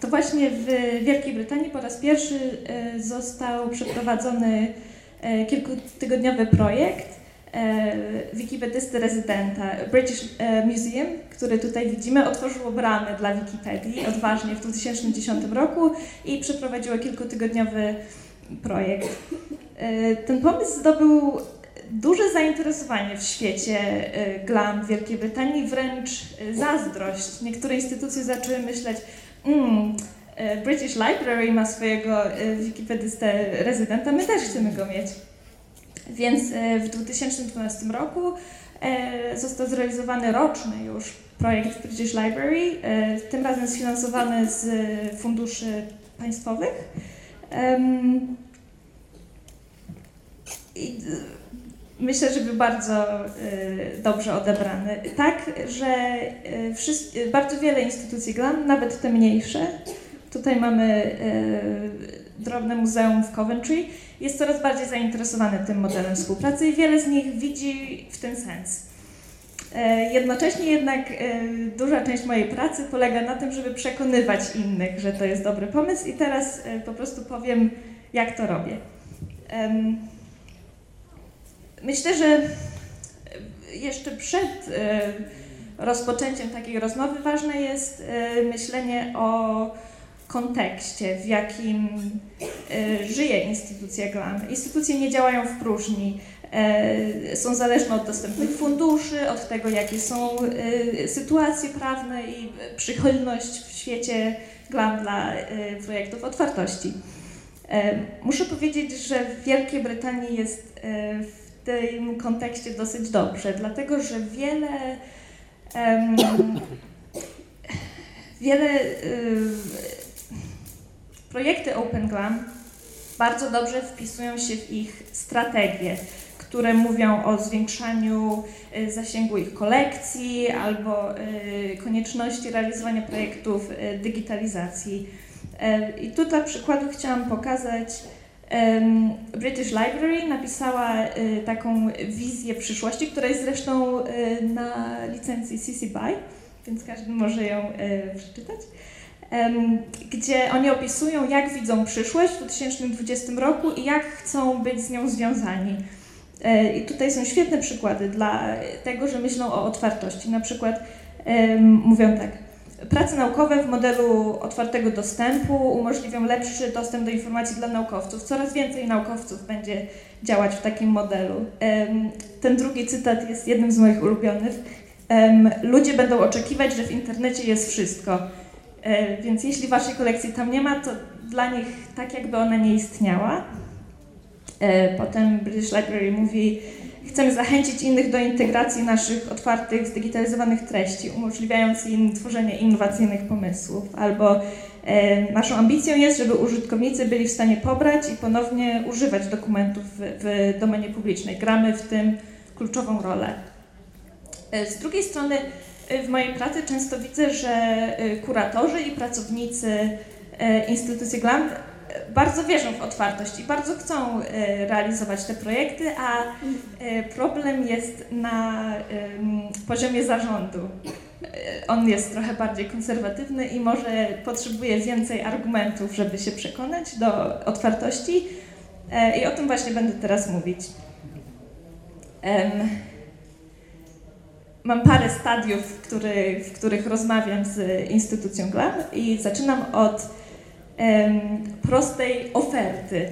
To właśnie w Wielkiej Brytanii po raz pierwszy e, został przeprowadzony e, kilkutygodniowy projekt e, wikipedysty rezydenta. British e, Museum, który tutaj widzimy, otworzyło bramy dla Wikipedii odważnie w 2010 roku i przeprowadziło kilkutygodniowy projekt. E, Ten pomysł zdobył duże zainteresowanie w świecie e, GLAM Wielkiej Brytanii, wręcz e, zazdrość. Niektóre instytucje zaczęły myśleć, mm, e, British Library ma swojego wikipedystę rezydenta, my też chcemy go mieć. Więc w 2012 roku został zrealizowany roczny już projekt British Library, tym razem sfinansowany z funduszy państwowych. I myślę, że był bardzo e, dobrze odebrany. Tak, że wszys- e, bardzo wiele instytucji GLAM, nawet te mniejsze, tutaj mamy drobne muzeum w Coventry, jest coraz bardziej zainteresowane tym modelem współpracy i wiele z nich widzi w tym sens. Jednocześnie jednak duża część mojej pracy polega na tym, żeby przekonywać innych, że to jest dobry pomysł i teraz po prostu powiem, jak to robię. Myślę, że jeszcze przed e, rozpoczęciem takiej rozmowy ważne jest e, myślenie o kontekście, w jakim e, żyje instytucja GLAM. Instytucje nie działają w próżni. E, Są zależne od dostępnych funduszy, od tego, jakie są e, sytuacje prawne i przychylność w świecie GLAM dla e, projektów otwartości. E, Muszę powiedzieć, że w Wielkiej Brytanii jest e, tym kontekście dosyć dobrze, dlatego że wiele em, wiele y, projekty Open Glam bardzo dobrze wpisują się w ich strategie, które mówią o zwiększaniu y, zasięgu ich kolekcji albo y, konieczności realizowania projektów digitalizacji. Y, I tu dla przykładu chciałam pokazać British Library napisała y, taką wizję przyszłości, która jest zresztą y, na licencji CC BY, więc każdy może ją y, przeczytać, gdzie oni opisują, jak widzą przyszłość w 2020 roku i jak chcą być z nią związani. E, I tutaj są świetne przykłady dla tego, że myślą o otwartości. Na przykład mówią tak. Prace naukowe w modelu otwartego dostępu umożliwią lepszy dostęp do informacji dla naukowców. Coraz więcej naukowców będzie działać w takim modelu. Ten drugi cytat jest jednym z moich ulubionych. Ludzie będą oczekiwać, że w internecie jest wszystko. E, Więc jeśli waszej kolekcji tam nie ma, to dla nich tak jakby ona nie istniała. E, Potem British Library mówi, chcemy zachęcić innych do integracji naszych otwartych, zdigitalizowanych treści, umożliwiając im tworzenie innowacyjnych pomysłów. Albo e, naszą ambicją jest, żeby użytkownicy byli w stanie pobrać i ponownie używać dokumentów w, w domenie publicznej. Gramy w tym kluczową rolę. E, Z drugiej strony e, w mojej pracy często widzę, że e, kuratorzy i pracownicy e, instytucji GLAM bardzo wierzą w otwartość i bardzo chcą e, realizować te projekty, a e, problem jest na poziomie zarządu. E, On jest trochę bardziej konserwatywny i może potrzebuje więcej argumentów, żeby się przekonać do otwartości. I o tym właśnie będę teraz mówić. Mam parę stadiów, w, który, w których rozmawiam z instytucją GLAM i zaczynam od prostej oferty.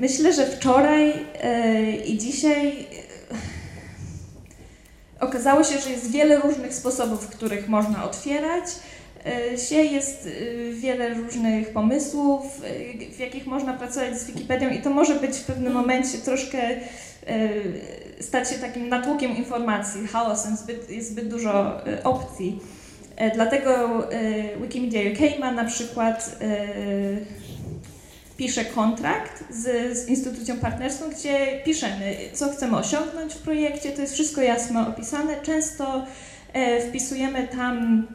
Myślę, że wczoraj e, i dzisiaj e, okazało się, że jest wiele różnych sposobów, w których można otwierać e, się, jest wiele różnych pomysłów, w jakich można pracować z Wikipedią i to może być w pewnym momencie troszkę stać się takim natłokiem informacji, chaosem, zbyt, jest zbyt dużo opcji. E, Dlatego e, Wikimedia UK ma na przykład e, pisze kontrakt z, z instytucją partnerską, gdzie piszemy, co chcemy osiągnąć w projekcie, to jest wszystko jasno opisane. Często wpisujemy tam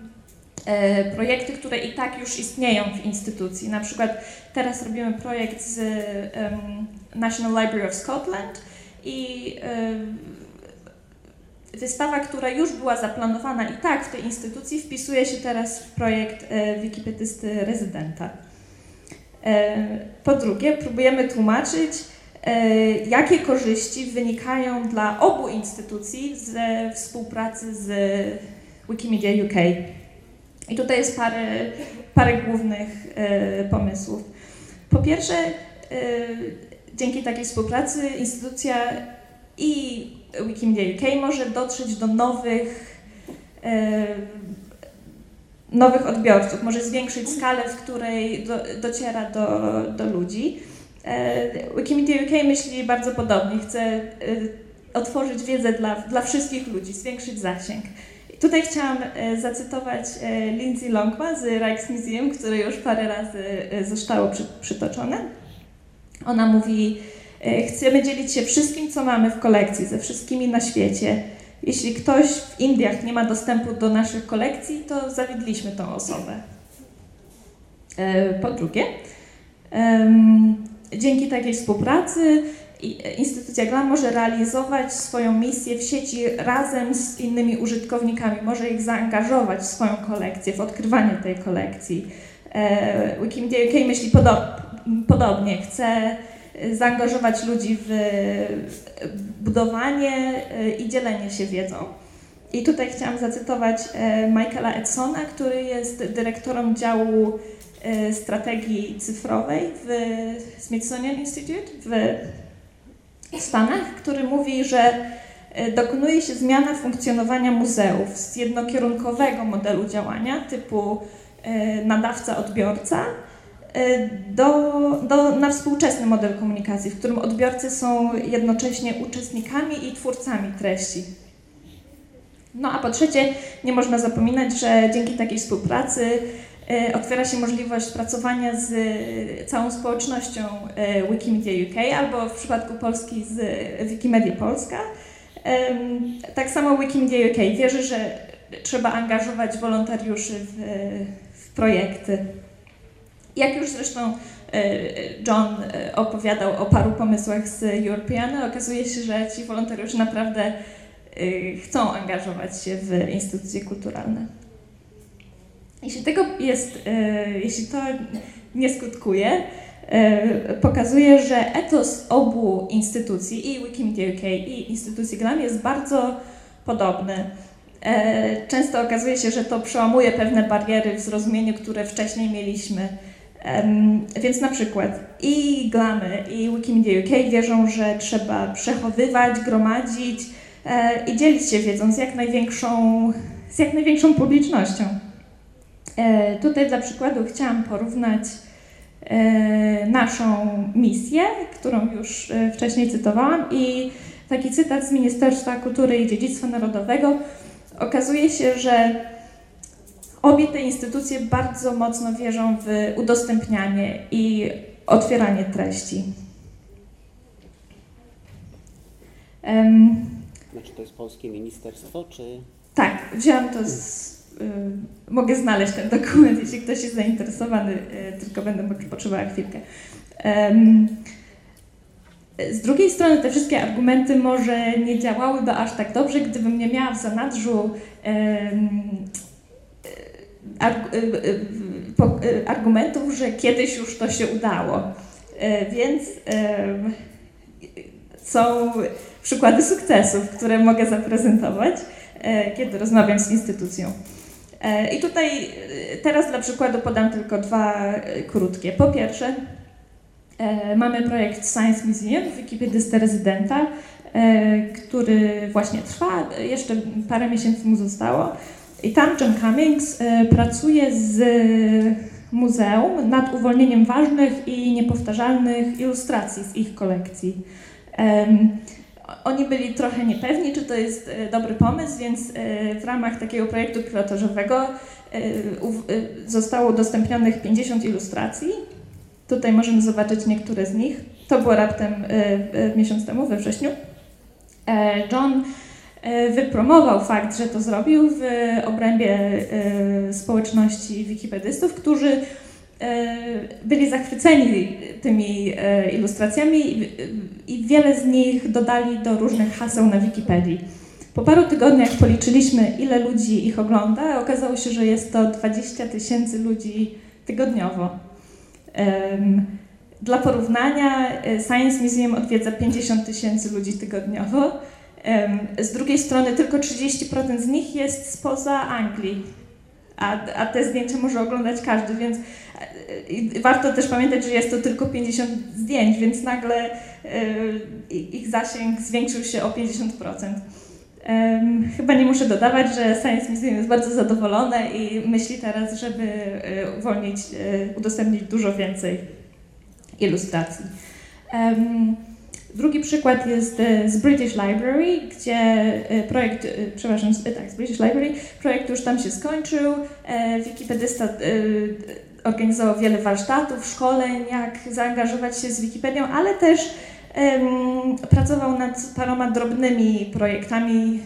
projekty, które i tak już istnieją w instytucji. Na przykład teraz robimy projekt z National Library of Scotland i wystawa, która już była zaplanowana i tak w tej instytucji, wpisuje się teraz w projekt e, wikipedysty rezydenta. E, Po drugie, próbujemy tłumaczyć, e, jakie korzyści wynikają dla obu instytucji ze współpracy z Wikimedia UK. I tutaj jest parę, parę głównych pomysłów. Po pierwsze, dzięki takiej współpracy instytucja i Wikimedia UK może dotrzeć do nowych e, nowych odbiorców, może zwiększyć skalę, w której do, dociera do, do ludzi. E, Wikimedia UK myśli bardzo podobnie, chce e, otworzyć wiedzę dla, dla wszystkich ludzi, zwiększyć zasięg. Tutaj chciałam zacytować Lindsay Longma z Rijksmuseum, które już parę razy zostało przy, przytoczone. Ona mówi, chcemy dzielić się wszystkim, co mamy w kolekcji, ze wszystkimi na świecie. Jeśli ktoś w Indiach nie ma dostępu do naszych kolekcji, to zawiedliśmy tą osobę. E, Po drugie, dzięki takiej współpracy e, instytucja GLAM może realizować swoją misję w sieci razem z innymi użytkownikami, może ich zaangażować w swoją kolekcję, w odkrywanie tej kolekcji. E, Wikimedia UK myśli podo- podobnie, chce e, zaangażować ludzi w budowanie e, i dzielenie się wiedzą. I tutaj chciałam zacytować e, Michaela Edsona, który jest dyrektorem działu e, strategii cyfrowej w Smithsonian Institute w Stanach, który mówi, że e, dokonuje się zmiana funkcjonowania muzeów z jednokierunkowego modelu działania typu nadawca-odbiorca do, do, na współczesny model komunikacji, w którym odbiorcy są jednocześnie uczestnikami i twórcami treści. No a po trzecie, nie można zapominać, że dzięki takiej współpracy e, otwiera się możliwość pracowania z e, całą społecznością e, Wikimedia UK albo w przypadku Polski z e, Wikimedia Polska. Tak samo Wikimedia UK wierzy, że trzeba angażować wolontariuszy w, w projekty. Jak już zresztą e, John e, opowiadał o paru pomysłach z Europeana, okazuje się, że ci wolontariusze naprawdę chcą angażować się w instytucje kulturalne. Jeśli tego jest, jeśli to nie skutkuje, pokazuje, że etos obu instytucji, i Wikimedia UK, i instytucji GLAM jest bardzo podobny. E, Często okazuje się, że to przełamuje pewne bariery w zrozumieniu, które wcześniej mieliśmy. Em, Więc na przykład i GLAMy, i Wikimedia UK wierzą, że trzeba przechowywać, gromadzić, e, i dzielić się wiedzą z jak największą, z jak największą publicznością. E, tutaj dla przykładu chciałam porównać e, naszą misję, którą już e, wcześniej cytowałam i taki cytat z Ministerstwa Kultury i Dziedzictwa Narodowego. Okazuje się, że obie te instytucje bardzo mocno wierzą w udostępnianie i otwieranie treści. Znaczy to jest polskie ministerstwo, czy... tak, wzięłam to z. Y, mogę znaleźć ten dokument, jeśli ktoś jest zainteresowany, y, tylko będę pot- potrzebowała chwilkę. Z drugiej strony te wszystkie argumenty może nie działałyby aż tak dobrze, gdybym nie miała w zanadrzu y, arg- y, y, po- y, argumentów, że kiedyś już to się udało. Y, Więc są przykłady sukcesów, które mogę zaprezentować, kiedy rozmawiam z instytucją. I tutaj teraz dla przykładu podam tylko dwa krótkie. Po pierwsze, mamy projekt Science Museum Wikipedysty Rezydenta, który właśnie trwa, jeszcze parę miesięcy mu zostało. I tam John Cummings e, pracuje z muzeum nad uwolnieniem ważnych i niepowtarzalnych ilustracji z ich kolekcji. Oni byli trochę niepewni, czy to jest e, dobry pomysł, więc e, w ramach takiego projektu pilotażowego zostało udostępnionych 50 ilustracji. Tutaj możemy zobaczyć niektóre z nich. To było raptem miesiąc temu, we wrześniu. E, John wypromował fakt, że to zrobił w obrębie e, społeczności wikipedystów, którzy e, byli zachwyceni tymi e, ilustracjami i, wiele z nich dodali do różnych haseł na Wikipedii. Po paru tygodniach policzyliśmy, ile ludzi ich ogląda. Okazało się, że jest to 20 tysięcy ludzi tygodniowo. Dla porównania, e, Science Museum odwiedza 50 tysięcy ludzi tygodniowo. Z drugiej strony tylko 30% z nich jest spoza Anglii, a, a te zdjęcia może oglądać każdy, więc e, warto też pamiętać, że jest to tylko 50 zdjęć, więc nagle e, ich zasięg zwiększył się o 50%. Em, chyba nie muszę dodawać, że Science Museum jest bardzo zadowolone i myśli teraz, żeby e, uwolnić, udostępnić dużo więcej ilustracji. Em, Drugi przykład jest e, z British Library, gdzie e, projekt, e, przepraszam, tak, z British Library, projekt już tam się skończył. Wikipedysta organizował wiele warsztatów, szkoleń, jak zaangażować się z Wikipedią, ale też pracował nad paroma drobnymi projektami,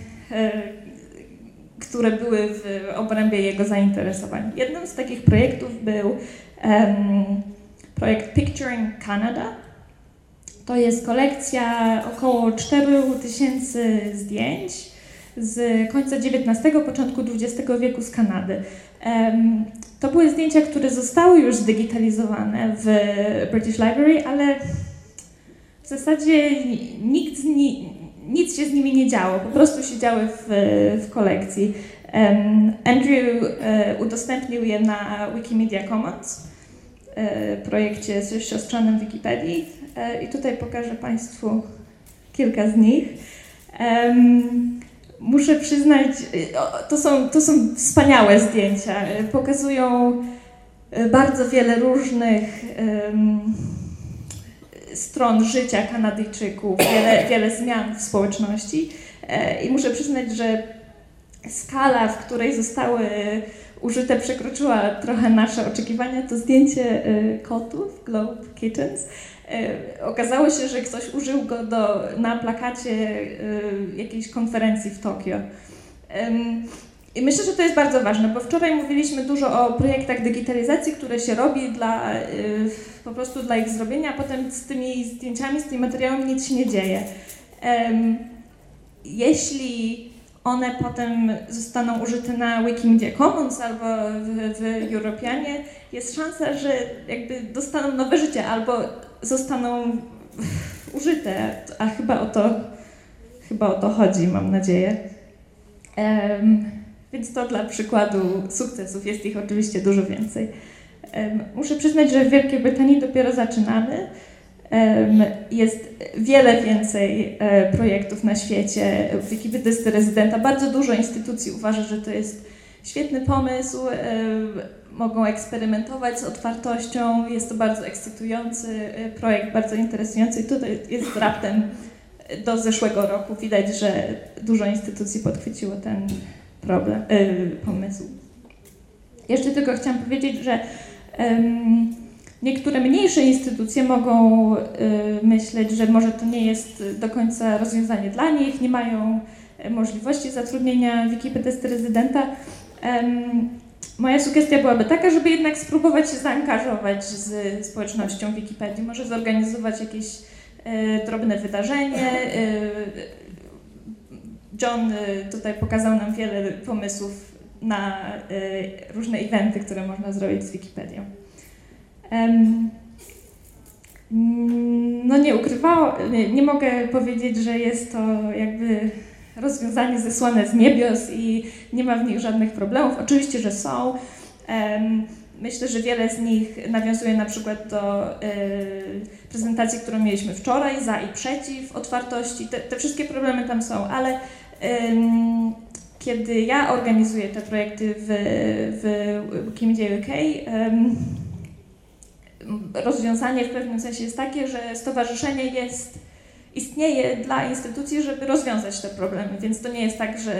które były w obrębie jego zainteresowań. Jednym z takich projektów był projekt Picturing Canada. To jest kolekcja około 4000 zdjęć z końca XIX, początku XX wieku z Kanady. To były zdjęcia, które zostały już zdigitalizowane w British Library, ale w zasadzie nikt z ni- nic się z nimi nie działo, po prostu siedziały w, w kolekcji. Andrew e, udostępnił je na Wikimedia Commons, e, projekcie z siostrzanym Wikipedii i tutaj pokażę Państwu kilka z nich. Muszę przyznać, o, to są, to są wspaniałe zdjęcia. Y, Pokazują bardzo wiele różnych stron życia Kanadyjczyków, wiele, wiele zmian w społeczności. E, I muszę przyznać, że skala, w której zostały użyte, przekroczyła trochę nasze oczekiwania. To zdjęcie kotów, Globe Kittens. E, Okazało się, że ktoś użył go do, na plakacie y, jakiejś konferencji w Tokio. I myślę, że to jest bardzo ważne, bo wczoraj mówiliśmy dużo o projektach digitalizacji, które się robi dla, y, po prostu dla ich zrobienia, a potem z tymi zdjęciami, z tym materiałem nic się nie dzieje. Jeśli one potem zostaną użyte na Wikimedia Commons albo w, w Europeanie, jest szansa, że jakby dostaną nowe życie albo zostaną użyte, a chyba o to, chyba o to chodzi, mam nadzieję. Em, więc to dla przykładu sukcesów, jest ich oczywiście dużo więcej. Em, muszę przyznać, że w Wielkiej Brytanii dopiero zaczynamy. Em, Jest wiele więcej e, projektów na świecie. Wikipedysty rezydenta, bardzo dużo instytucji uważa, że to jest świetny pomysł. e, Mogą eksperymentować z otwartością. Jest to bardzo ekscytujący e, projekt, bardzo interesujący. Tutaj jest raptem do zeszłego roku. Widać, że dużo instytucji podchwyciło ten problem, e, pomysł. Jeszcze tylko chciałam powiedzieć, że niektóre mniejsze instytucje mogą y, myśleć, że może to nie jest do końca rozwiązanie dla nich, nie mają e, możliwości zatrudnienia wikipedysty rezydenta. Moja sugestia byłaby taka, żeby jednak spróbować się zaangażować z społecznością Wikipedii, może zorganizować jakieś e, drobne wydarzenie. e, John y, tutaj pokazał nam wiele pomysłów na różne eventy, które można zrobić z Wikipedią. Mm, No nie ukrywało, nie, nie mogę powiedzieć, że jest to jakby rozwiązanie zesłane z niebios i nie ma w nich żadnych problemów. Oczywiście, że są. Myślę, że wiele z nich nawiązuje na przykład do y, prezentacji, którą mieliśmy wczoraj, za i przeciw otwartości. Te, te wszystkie problemy tam są, ale kiedy ja organizuję te projekty w, w Wikimedia UK, rozwiązanie w pewnym sensie jest takie, że stowarzyszenie jest, istnieje dla instytucji, żeby rozwiązać te problemy, więc to nie jest tak, że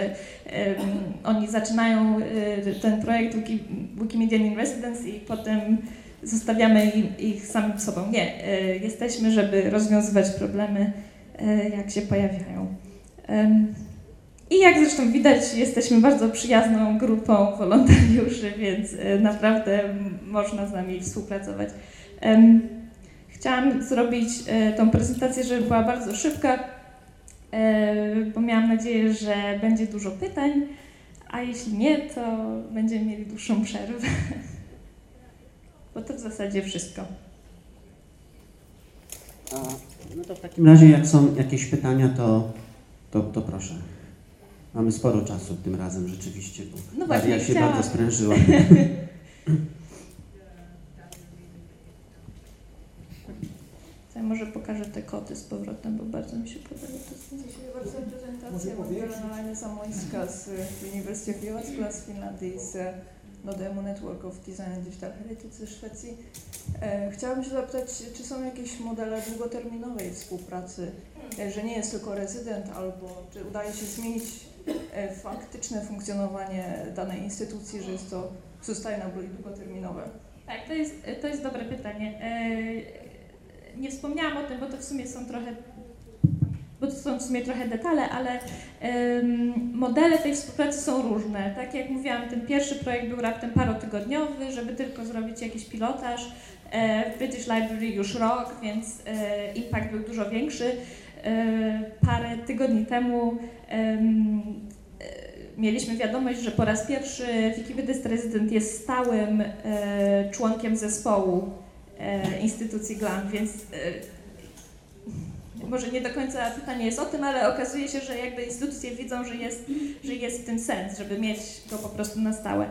em, oni zaczynają y, ten projekt Wiki, Wikimedian in Residence i potem zostawiamy im, ich samym sobą. Nie, y, jesteśmy, żeby rozwiązywać problemy, y, jak się pojawiają. I jak zresztą widać, jesteśmy bardzo przyjazną grupą wolontariuszy, więc naprawdę można z nami współpracować. Em, Chciałam zrobić e, tą prezentację, żeby była bardzo szybka, e, bo miałam nadzieję, że będzie dużo pytań, a jeśli nie, to będziemy mieli dłuższą przerwę. Bo to w zasadzie wszystko. A, No to w takim razie, jak są jakieś pytania, to, to, to proszę. Mamy sporo czasu tym razem rzeczywiście, bo No właśnie, Maria się chciałam- bardzo sprężyła. To może pokażę te koty z powrotem, bo bardzo mi się podoba to zdjęcie. Bardzo prezentacja Magdalena Zamońska z University of Jyväskylä z Finlandii, z Nodemu Network of Design and Digital Heritage ze Szwecji. E, chciałabym się zapytać, czy są jakieś modele długoterminowej współpracy, e, że nie jest tylko rezydent, albo czy udaje się zmienić e, faktyczne funkcjonowanie danej instytucji, że jest to sustainable i długoterminowe? Tak, to jest, to jest dobre pytanie. Nie wspomniałam o tym, bo to w sumie są trochę bo to są w sumie trochę detale, ale em, modele tej współpracy są różne. Tak jak mówiłam, ten pierwszy projekt był raptem parotygodniowy, żeby tylko zrobić jakiś pilotaż. E, w British Library już rok, więc e, impact był dużo większy. E, parę tygodni temu em, e, mieliśmy wiadomość, że po raz pierwszy Wikipedist Resident jest stałym e, członkiem zespołu instytucji GLAM, więc e, może nie do końca pytanie jest o tym, ale okazuje się, że jakby instytucje widzą, że jest, że jest w tym sens, żeby mieć go po prostu na stałe.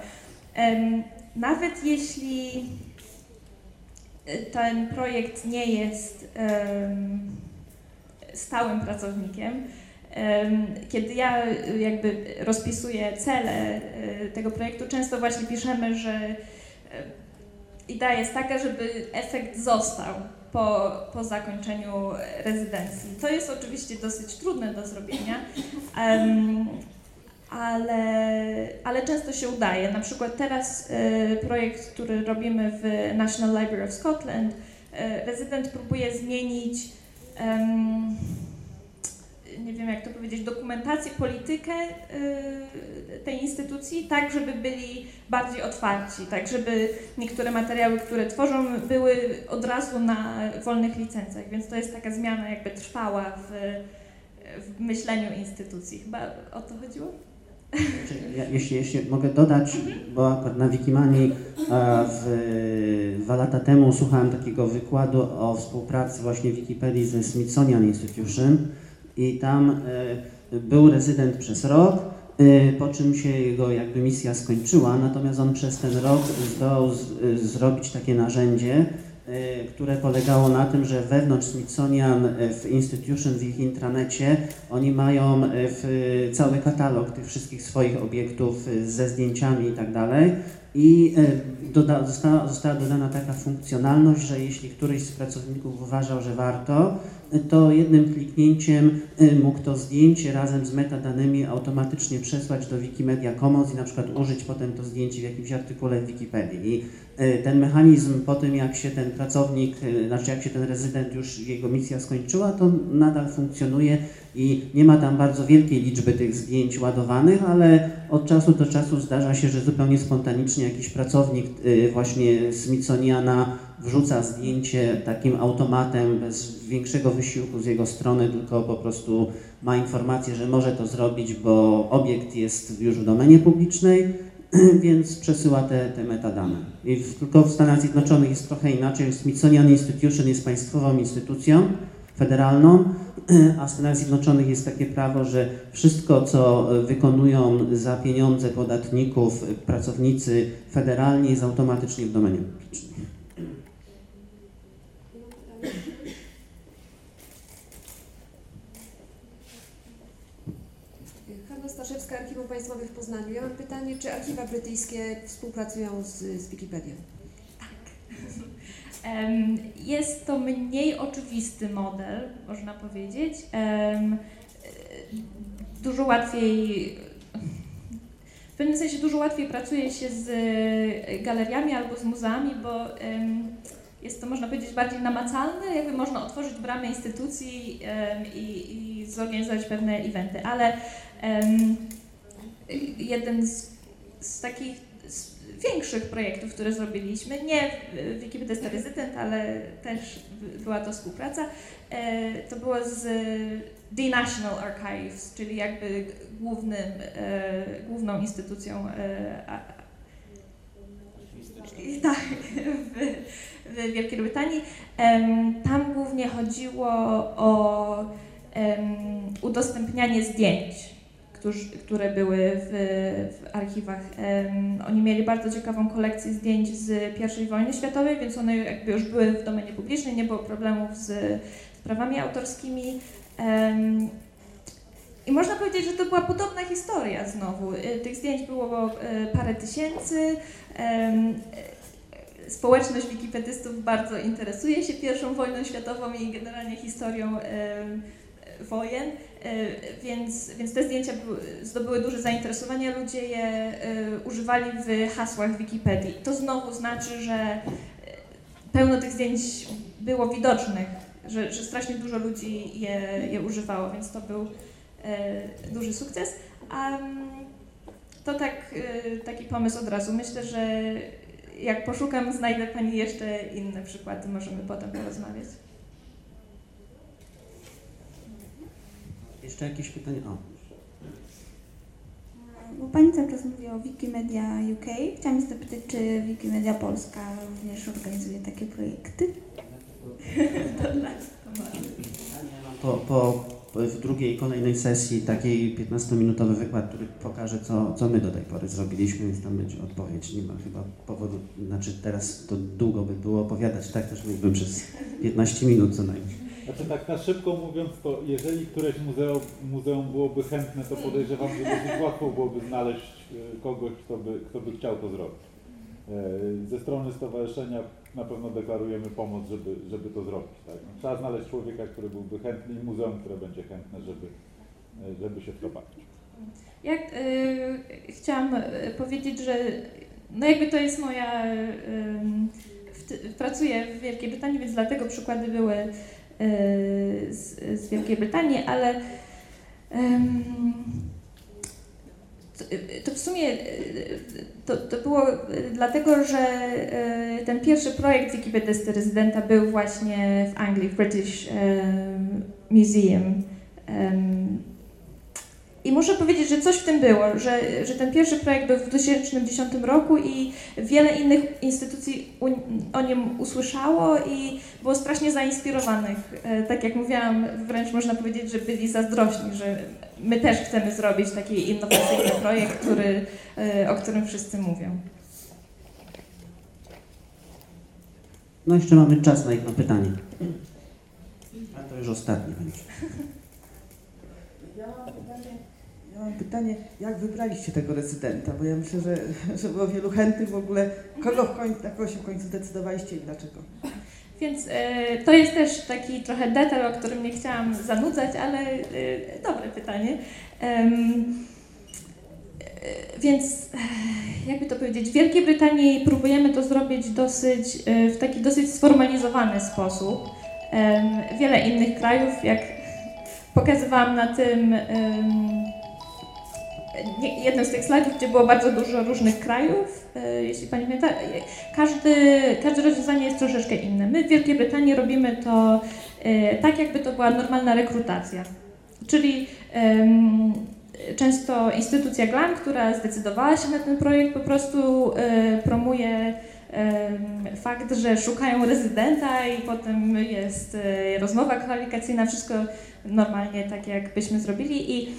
Nawet jeśli e, ten projekt nie jest stałym pracownikiem, em, kiedy ja e, jakby rozpisuję cele e, tego projektu, często właśnie piszemy, że e, idea jest taka, żeby efekt został po, po zakończeniu rezydencji. To jest oczywiście dosyć trudne do zrobienia, em, ale, ale często się udaje. Na przykład teraz e, projekt, który robimy w National Library of Scotland, e, rezydent próbuje zmienić nie wiem jak to powiedzieć, dokumentację, politykę y, tej instytucji, tak żeby byli bardziej otwarci, tak żeby niektóre materiały, które tworzą, były od razu na wolnych licencjach, więc to jest taka zmiana jakby trwała w, w myśleniu instytucji. Chyba o to chodziło? Ja, jeśli, jeśli mogę dodać, bo akurat na Wikimanii e, w, dwa lata temu słuchałem takiego wykładu o współpracy właśnie Wikipedii ze Smithsonian Institution i tam e, był rezydent przez rok, e, po czym się jego jakby misja skończyła, natomiast on przez ten rok zdołał e, zrobić takie narzędzie, które polegało na tym, że wewnątrz Smithsonian w Institution, w ich intranecie, oni mają cały katalog tych wszystkich swoich obiektów ze zdjęciami i tak dalej. I doda, została, została dodana taka funkcjonalność, że jeśli któryś z pracowników uważał, że warto, to jednym kliknięciem e, mógł to zdjęcie razem z metadanymi automatycznie przesłać do Wikimedia Commons i na przykład użyć potem to zdjęcie w jakimś artykule w Wikipedii. I ten mechanizm po tym, jak się ten pracownik, e, znaczy jak się ten rezydent już jego misja skończyła, to nadal funkcjonuje i nie ma tam bardzo wielkiej liczby tych zdjęć ładowanych, ale od czasu do czasu zdarza się, że zupełnie spontanicznie jakiś pracownik y, właśnie Smithsoniana wrzuca zdjęcie takim automatem bez większego wysiłku z jego strony, tylko po prostu ma informację, że może to zrobić, bo obiekt jest już w domenie publicznej, więc przesyła te, te metadane. I w, tylko w Stanach Zjednoczonych jest trochę inaczej. Smithsonian Institution jest państwową instytucją federalną, a w Stanach Zjednoczonych jest takie prawo, że wszystko, co wykonują za pieniądze podatników pracownicy federalni, jest automatycznie w domenie publicznej. Państwowe w Poznaniu. Ja mam pytanie, czy archiwa brytyjskie współpracują z, z Wikipedią? Em, Jest to mniej oczywisty model, można powiedzieć. E, Dużo łatwiej, w pewnym sensie dużo łatwiej pracuje się z e, galeriami albo z muzeami, bo jest to, można powiedzieć, bardziej namacalne, jakby można otworzyć bramę instytucji i, i zorganizować pewne eventy, ale jeden z, z takich z większych projektów, które zrobiliśmy, nie w Wikipedia Rezydent, ale też była to współpraca, e, to było z The National Archives, czyli jakby głównym, e, główną instytucją e, tak, w, w Wielkiej Brytanii. Tam głównie chodziło o udostępnianie zdjęć, które były w, w archiwach. Oni mieli bardzo ciekawą kolekcję zdjęć z I wojny światowej, więc one jakby już były w domenie publicznej, nie było problemów z, z prawami autorskimi. I można powiedzieć, że to była podobna historia znowu. Y, Tych zdjęć było y, parę tysięcy. Społeczność wikipedystów bardzo interesuje się pierwszą wojną światową i generalnie historią wojen, y, więc, więc te zdjęcia były, zdobyły duże zainteresowanie, ludzie je y, używali w hasłach Wikipedii. To znowu znaczy, że y, pełno tych zdjęć było widocznych, że, że strasznie dużo ludzi je, je używało, więc to był duży sukces. A to tak, taki pomysł od razu. Myślę, że jak poszukam, znajdę Pani jeszcze inne przykłady, możemy potem porozmawiać. Jeszcze jakieś pytania? O. Bo Pani cały czas mówi o Wikimedia UK. Chciałam się zapytać, czy Wikimedia Polska również organizuje takie projekty? Po, po, w drugiej, kolejnej sesji takiej 15-minutowy wykład, który pokaże, co, co my do tej pory zrobiliśmy, więc tam będzie odpowiedź. Nie ma chyba powodu, znaczy teraz to długo by było opowiadać, tak też mógłbym przez 15 minut co najmniej. Znaczy tak na szybko mówiąc, to jeżeli któreś muzeum, muzeum byłoby chętne, to podejrzewam, że dosyć łatwo byłoby znaleźć e, kogoś, kto by, kto by chciał to zrobić. E, Ze strony stowarzyszenia na pewno deklarujemy pomoc, żeby, żeby to zrobić. Tak? No, trzeba znaleźć człowieka, który byłby chętny i muzeum, które będzie chętne, żeby, e, żeby się w to bawić. Ja chciałam powiedzieć, że no jakby to jest moja. Y, w, pracuję w Wielkiej Brytanii, więc dlatego przykłady były z, z Wielkiej Brytanii, ale to, w sumie y, to, to było dlatego, że y, ten pierwszy projekt Wikipedysty rezydenta był właśnie w Anglii, w British Museum. I muszę powiedzieć, że coś w tym było, że, że ten pierwszy projekt był w 2010 roku i wiele innych instytucji o nim usłyszało i było strasznie zainspirowanych. E, Tak jak mówiłam, wręcz można powiedzieć, że byli zazdrośni, że my też chcemy zrobić taki innowacyjny projekt, który, e, o którym wszyscy mówią. No jeszcze mamy czas na jedno pytanie. A to już ostatnie będzie. Ja mam pytanie, ja mam pytanie, jak wybraliście tego rezydenta? Bo ja myślę, że, że było wielu chętnych w ogóle. Kogo w końcu, na kogo się w końcu zdecydowaliście i dlaczego? Więc e, to jest też taki trochę detal, o którym nie chciałam zanudzać, ale e, dobre pytanie. Em, e, więc jakby to powiedzieć, w Wielkiej Brytanii próbujemy to zrobić dosyć, w taki dosyć sformalizowany sposób. Wiele innych krajów, jak pokazywałam na tym jednym z tych slajdów, gdzie było bardzo dużo różnych krajów, e, jeśli Pani pamięta, każdy, każde rozwiązanie jest troszeczkę inne. My w Wielkiej Brytanii robimy to e, tak, jakby to była normalna rekrutacja. Czyli często instytucja GLAM, która zdecydowała się na ten projekt, po prostu e, promuje fakt, że szukają rezydenta i potem jest e, rozmowa kwalifikacyjna, wszystko normalnie tak, jak byśmy zrobili i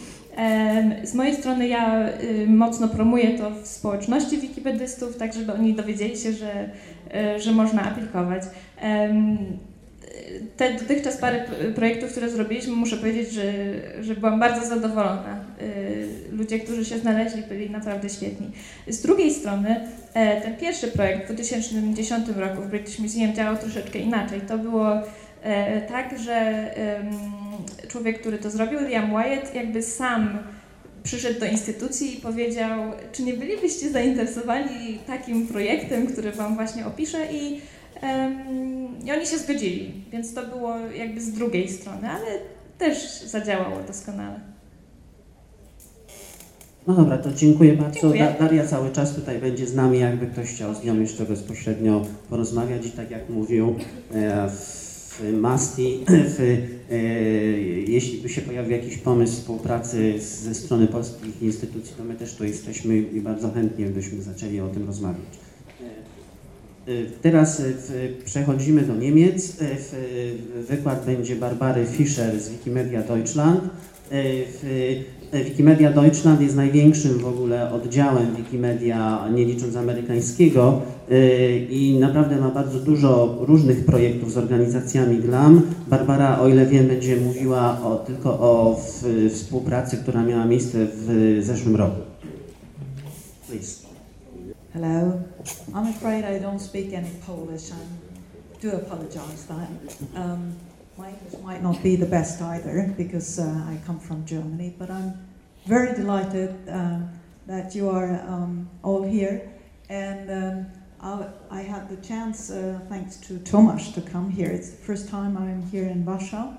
Z mojej strony ja y, mocno promuję to w społeczności wikipedystów, tak żeby oni dowiedzieli się, że, y, że można aplikować. Te dotychczas parę projektów, które zrobiliśmy, muszę powiedzieć, że, że byłam bardzo zadowolona. Y, Ludzie, którzy się znaleźli, byli naprawdę świetni. Z drugiej strony, e, ten pierwszy projekt w 2010 roku w British Museum działał troszeczkę inaczej. To było e, tak, że człowiek, który to zrobił, Liam Wyatt, jakby sam przyszedł do instytucji i powiedział, czy nie bylibyście zainteresowani takim projektem, który Wam właśnie opiszę i, i oni się zgodzili, więc to było jakby z drugiej strony, ale też zadziałało doskonale. No dobra, to dziękuję bardzo. Dziękuję. Da, Daria cały czas tutaj będzie z nami, jakby ktoś chciał z nią jeszcze bezpośrednio porozmawiać i tak jak mówił e, w Masti, w, e, jeśli by się pojawił jakiś pomysł współpracy ze strony polskich instytucji, to my też tu jesteśmy i bardzo chętnie byśmy zaczęli o tym rozmawiać. E, Teraz w, przechodzimy do Niemiec. W, wykład będzie Barbary Fischer z Wikimedia Deutschland. Wikimedia Deutschland jest największym w ogóle oddziałem Wikimedia, nie licząc amerykańskiego i naprawdę ma bardzo dużo różnych projektów z organizacjami GLAM. Barbara, o ile wiem, będzie mówiła o, tylko o współpracy, która miała miejsce w zeszłym roku. Please. Hello. I'm afraid I don't speak any Polish. I do apologize that. Um, my English might not be the best either because uh, I come from Germany, but I'm very delighted uh, that you are um, all here. And um, I, I had the chance, uh, thanks to Tomasz, to come here. It's the first time I'm here in Warsaw.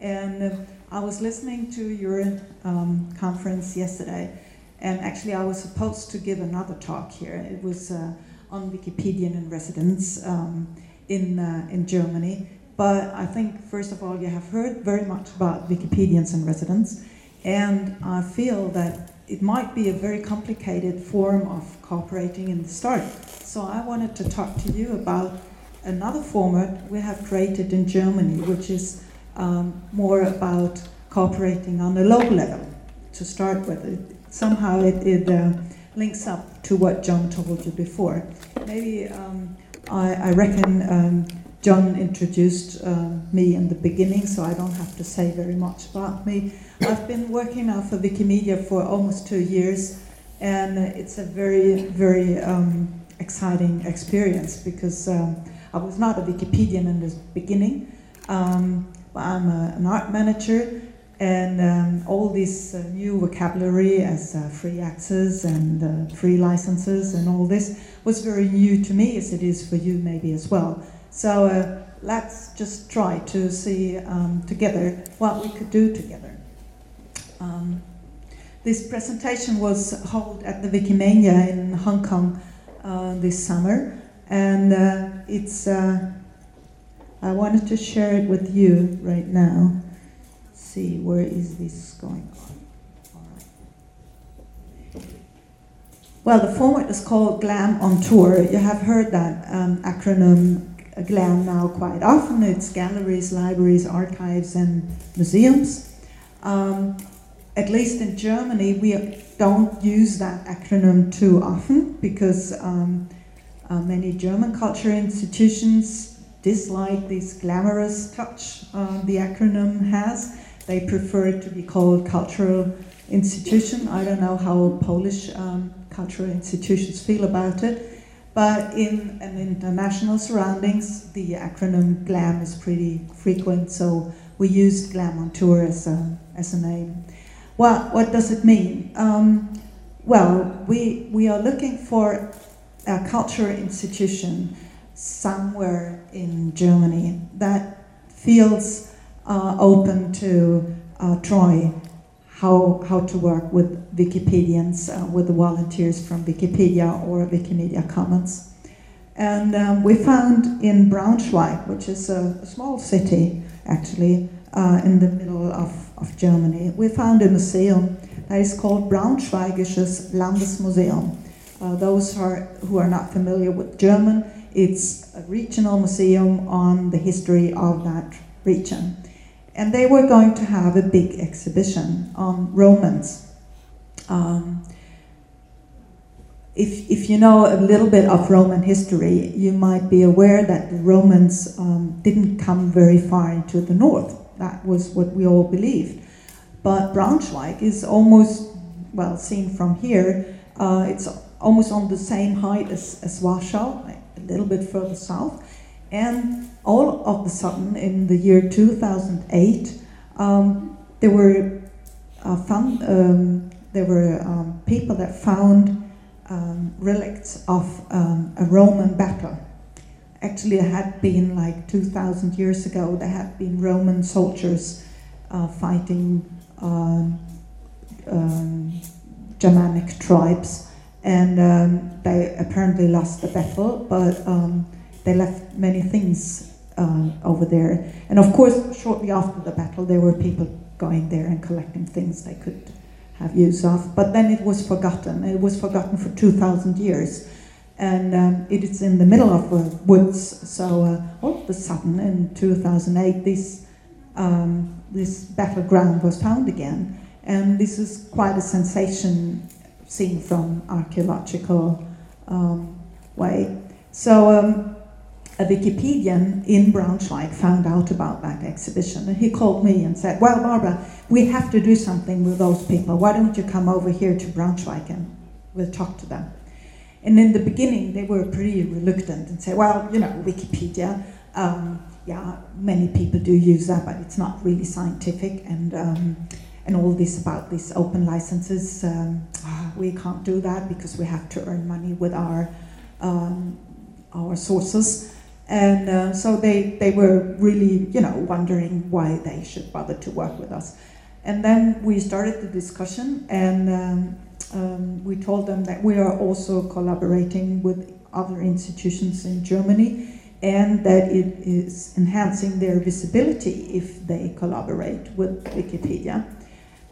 And uh, I was listening to your um, conference yesterday, and actually I was supposed to give another talk here. It was uh, on Wikipedian in residence um, in, uh, in Germany. But I think, first of all, you have heard very much about Wikipedians in residence, and I feel that it might be a very complicated form of cooperating in the start. So I wanted to talk to you about another format we have created in Germany, which is um, more about cooperating on a local level to start with. It, somehow it, it uh, links up to what John told you before. Maybe um, I, I, reckon um, John introduced uh, me in the beginning, so I don't have to say very much about me. I've been working now for Wikimedia for almost two years, and it's a very, very um, exciting experience because um, I was not a Wikipedian in the beginning. Um, I'm a, an art manager, and um, all this uh, new vocabulary as uh, free access and uh, free licenses and all this was very new to me, as it is for you maybe as well. So uh, let's just try to see um, together what we could do together. Um, this presentation was held at the Wikimania in Hong Kong uh, this summer, and uh, it's. I wanted to share it with you right now. See where is this going on? Well, the format is called GLAM on Tour. You have heard that um, acronym GLAM now quite often. It's galleries, libraries, archives, and museums. Um, at least in Germany, we don't use that acronym too often because um, uh, many German culture institutions dislike this glamorous touch uh, the acronym has. They prefer it to be called cultural institution. I don't know how Polish um, cultural institutions feel about it. But in an international surroundings, the acronym GLAM is pretty frequent, so we used GLAM on tour as a, as a name. Well, what does it mean? Um, well, we, we are looking for a cultural institution somewhere in Germany that feels uh, open to uh, try how, how to work with Wikipedians, uh, with the volunteers from Wikipedia or Wikimedia Commons. And um, we found in Braunschweig, which is a, a small city actually uh, in the middle of, of Germany, we found a museum that is called Braunschweigisches Landesmuseum. Uh, those are, who are not familiar with German, it's a regional museum on the history of that region. And they were going to have a big exhibition on Romans. Um, if, if you know a little bit of Roman history, you might be aware that the Romans um, didn't come very far into the north. That was what we all believed. But Braunschweig is almost, well, seen from here, uh, it's almost on the same height as, as Warsaw, a little bit further south. And all of a sudden, in the year 2008, um, there were uh, found, um, there were um, people that found um, relics of um, a Roman battle. Actually, it had been like 2,000 years ago. There had been Roman soldiers uh, fighting um, Germanic tribes, and they apparently lost the battle, but they left many things uh, over there. And of course, shortly after the battle, there were people going there and collecting things they could have use of. But then it was forgotten. It was forgotten for 2,000 years. And um, it is in the middle of the woods. So uh, all of a sudden, in 2008, these um, this battleground was found again. And this is quite a sensation seen from archaeological um, way. So um, a Wikipedian in Braunschweig found out about that exhibition and he called me and said, well, Barbara, we have to do something with those people. Why don't you come over here to Braunschweig and we'll talk to them. And in the beginning, they were pretty reluctant and say, well, you know, Wikipedia, um, yeah, many people do use that, but it's not really scientific. And, um, and all this about these open licenses, um, we can't do that because we have to earn money with our, um, our sources. And uh, so they, they were really, you know, wondering why they should bother to work with us. And then we started the discussion, and um, um, we told them that we are also collaborating with other institutions in Germany and that it is enhancing their visibility if they collaborate with Wikipedia.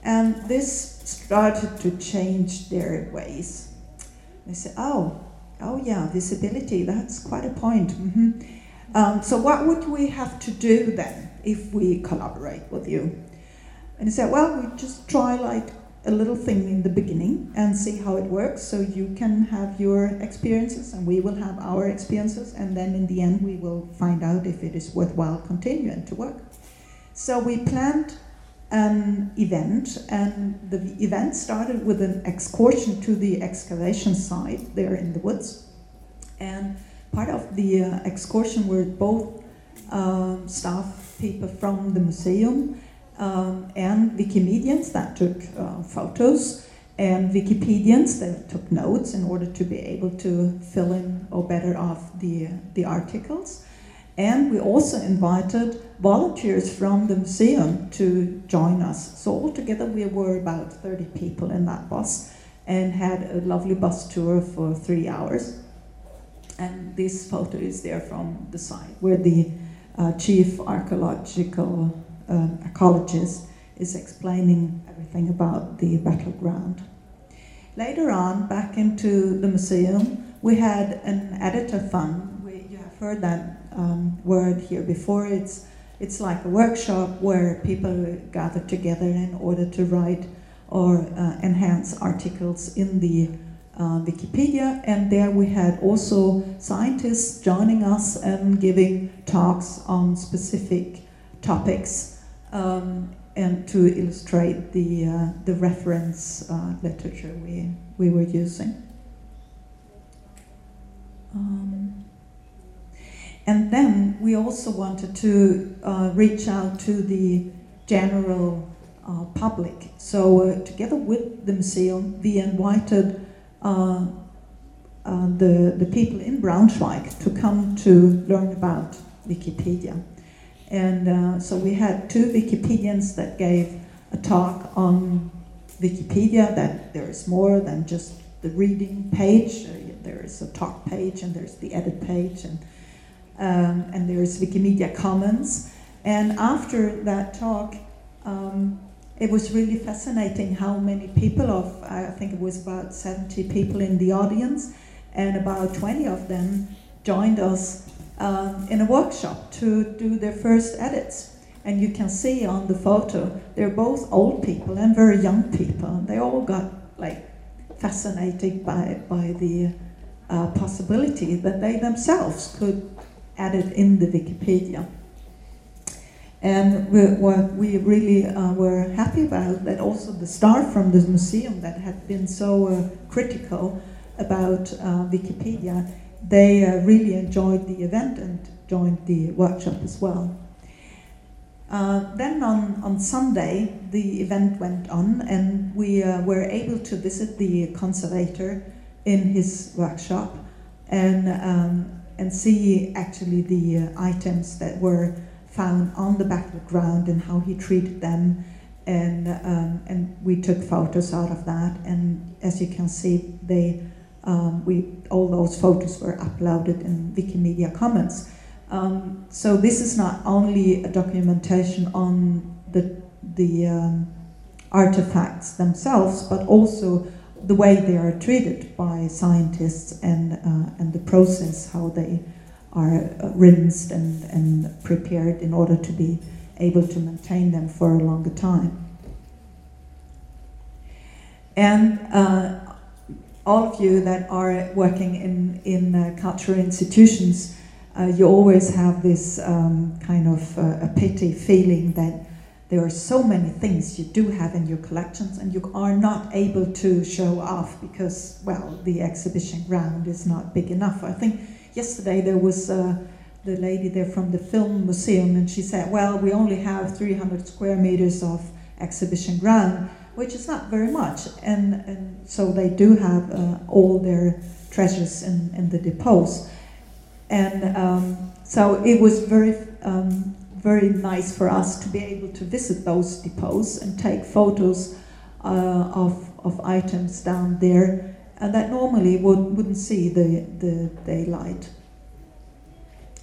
And this started to change their ways. They said, oh, oh yeah, visibility, that's quite a point. Mm-hmm. Um, so what would we have to do then if we collaborate with you? And he said, well, we just try like a little thing in the beginning and see how it works so you can have your experiences and we will have our experiences and then in the end we will find out if it is worthwhile continuing to work so we planned an event and the event started with an excursion to the excavation site there in the woods and part of the uh, excursion were both um, staff people from the museum um, and Wikimedians that took uh, photos, and Wikipedians that took notes in order to be able to fill in or better off the, the articles. And we also invited volunteers from the museum to join us. So altogether we were about 30 people in that bus and had a lovely bus tour for three hours. And this photo is there from the site where the uh, chief archaeological um, ecologist is explaining everything about the battleground. Later on, back into the museum, we had an edit-a-thon. We, you have heard that um, word here before. It's, it's like a workshop where people gather together in order to write or uh, enhance articles in the uh, Wikipedia. And there we had also scientists joining us and giving talks on specific topics um, and to illustrate the, uh, the reference uh, literature we, we were using. Um, and then we also wanted to uh, reach out to the general uh, public. So, uh, together with the museum, we invited uh, the, the people in Braunschweig to come to learn about Wikipedia. And uh, so we had two Wikipedians that gave a talk on Wikipedia that there is more than just the reading page. Uh, there is a talk page and there's the edit page and, um, and there's Wikimedia Commons. And after that talk, um, it was really fascinating how many people of, I think it was about 70 people in the audience, and about 20 of them joined us um, in a workshop to do their first edits. And you can see on the photo, they're both old people and very young people. They all got like fascinated by, by the uh, possibility that they themselves could edit in the Wikipedia. And we, what we really uh, were happy about that also the staff from the museum that had been so uh, critical about uh, Wikipedia they uh, really enjoyed the event and joined the workshop as well. Uh, then on, on Sunday, the event went on, and we uh, were able to visit the conservator in his workshop and, um, and see actually the uh, items that were found on the battleground and how he treated them. And, um, and we took photos out of that, and as you can see, they um, we, all those photos were uploaded in Wikimedia Commons. Um, so this is not only a documentation on the, the um, artifacts themselves, but also the way they are treated by scientists and, uh, and the process, how they are uh, rinsed and, and prepared in order to be able to maintain them for a longer time. And uh, all of you that are working in, in uh, cultural institutions, uh, you always have this um, kind of uh, a pity feeling that there are so many things you do have in your collections and you are not able to show off because, well, the exhibition ground is not big enough. I think yesterday there was uh, the lady there from the Film Museum and she said, well, we only have 300 square meters of exhibition ground which is not very much. And, and so they do have uh, all their treasures in, in the depots. And um, so it was very, um, very nice for us to be able to visit those depots and take photos uh, of, of items down there and that normally would, wouldn't see the, the daylight.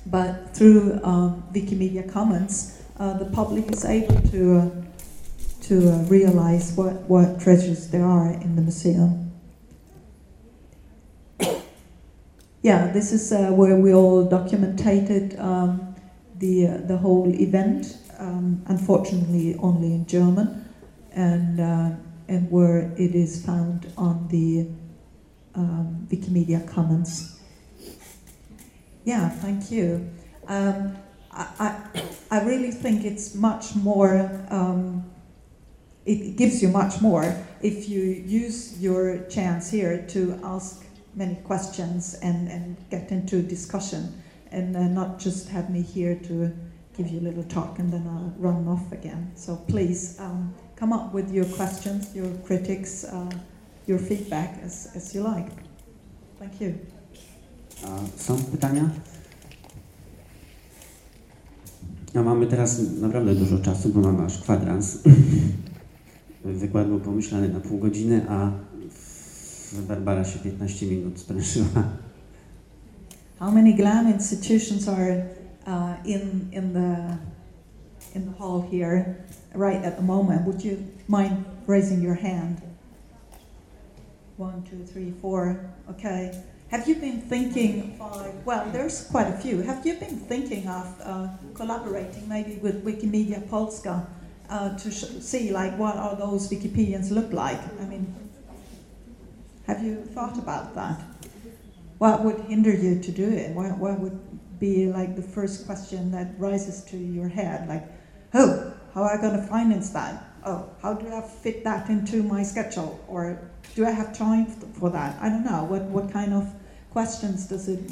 But through um, Wikimedia Commons, uh, the public is able to uh, to uh, realize what, what treasures there are in the museum. yeah, this is uh, where we all documented um, the, uh, the whole event, um, unfortunately only in German, and, uh, and where it is found on the um, Wikimedia Commons. Yeah, thank you. Um, I, I, I, really think it's much more um, it gives you much more if you use your chance here to ask many questions and, and get into discussion and uh, not just have me here to give you a little talk and then I'll run off again. So please um, come up with your questions, your critics, uh, your feedback as, as you like. Thank you. są pytania? No, mamy teraz naprawdę dużo czasu, bo mamy aż kwadrans. Wykład był pomyślany na pół godziny, a Barbara się 15 minut sprężyła. How many GLAM institutions are uh, in, in, the, in the hall here right at the moment? Would you mind raising your hand? One, two, three, four. Okay. Have you been thinking, five, well, there's quite a few. Have you been thinking of uh, collaborating maybe with Wikimedia Polska uh, to see like what are those Wikipedians look like. I mean, have you thought about that? What would hinder you to do it? What, what would be like the first question that rises to your head? Like, oh, how am I going to finance that? Oh, how do I fit that into my schedule? Or do I have time for that? I don't know. What, what kind of questions does it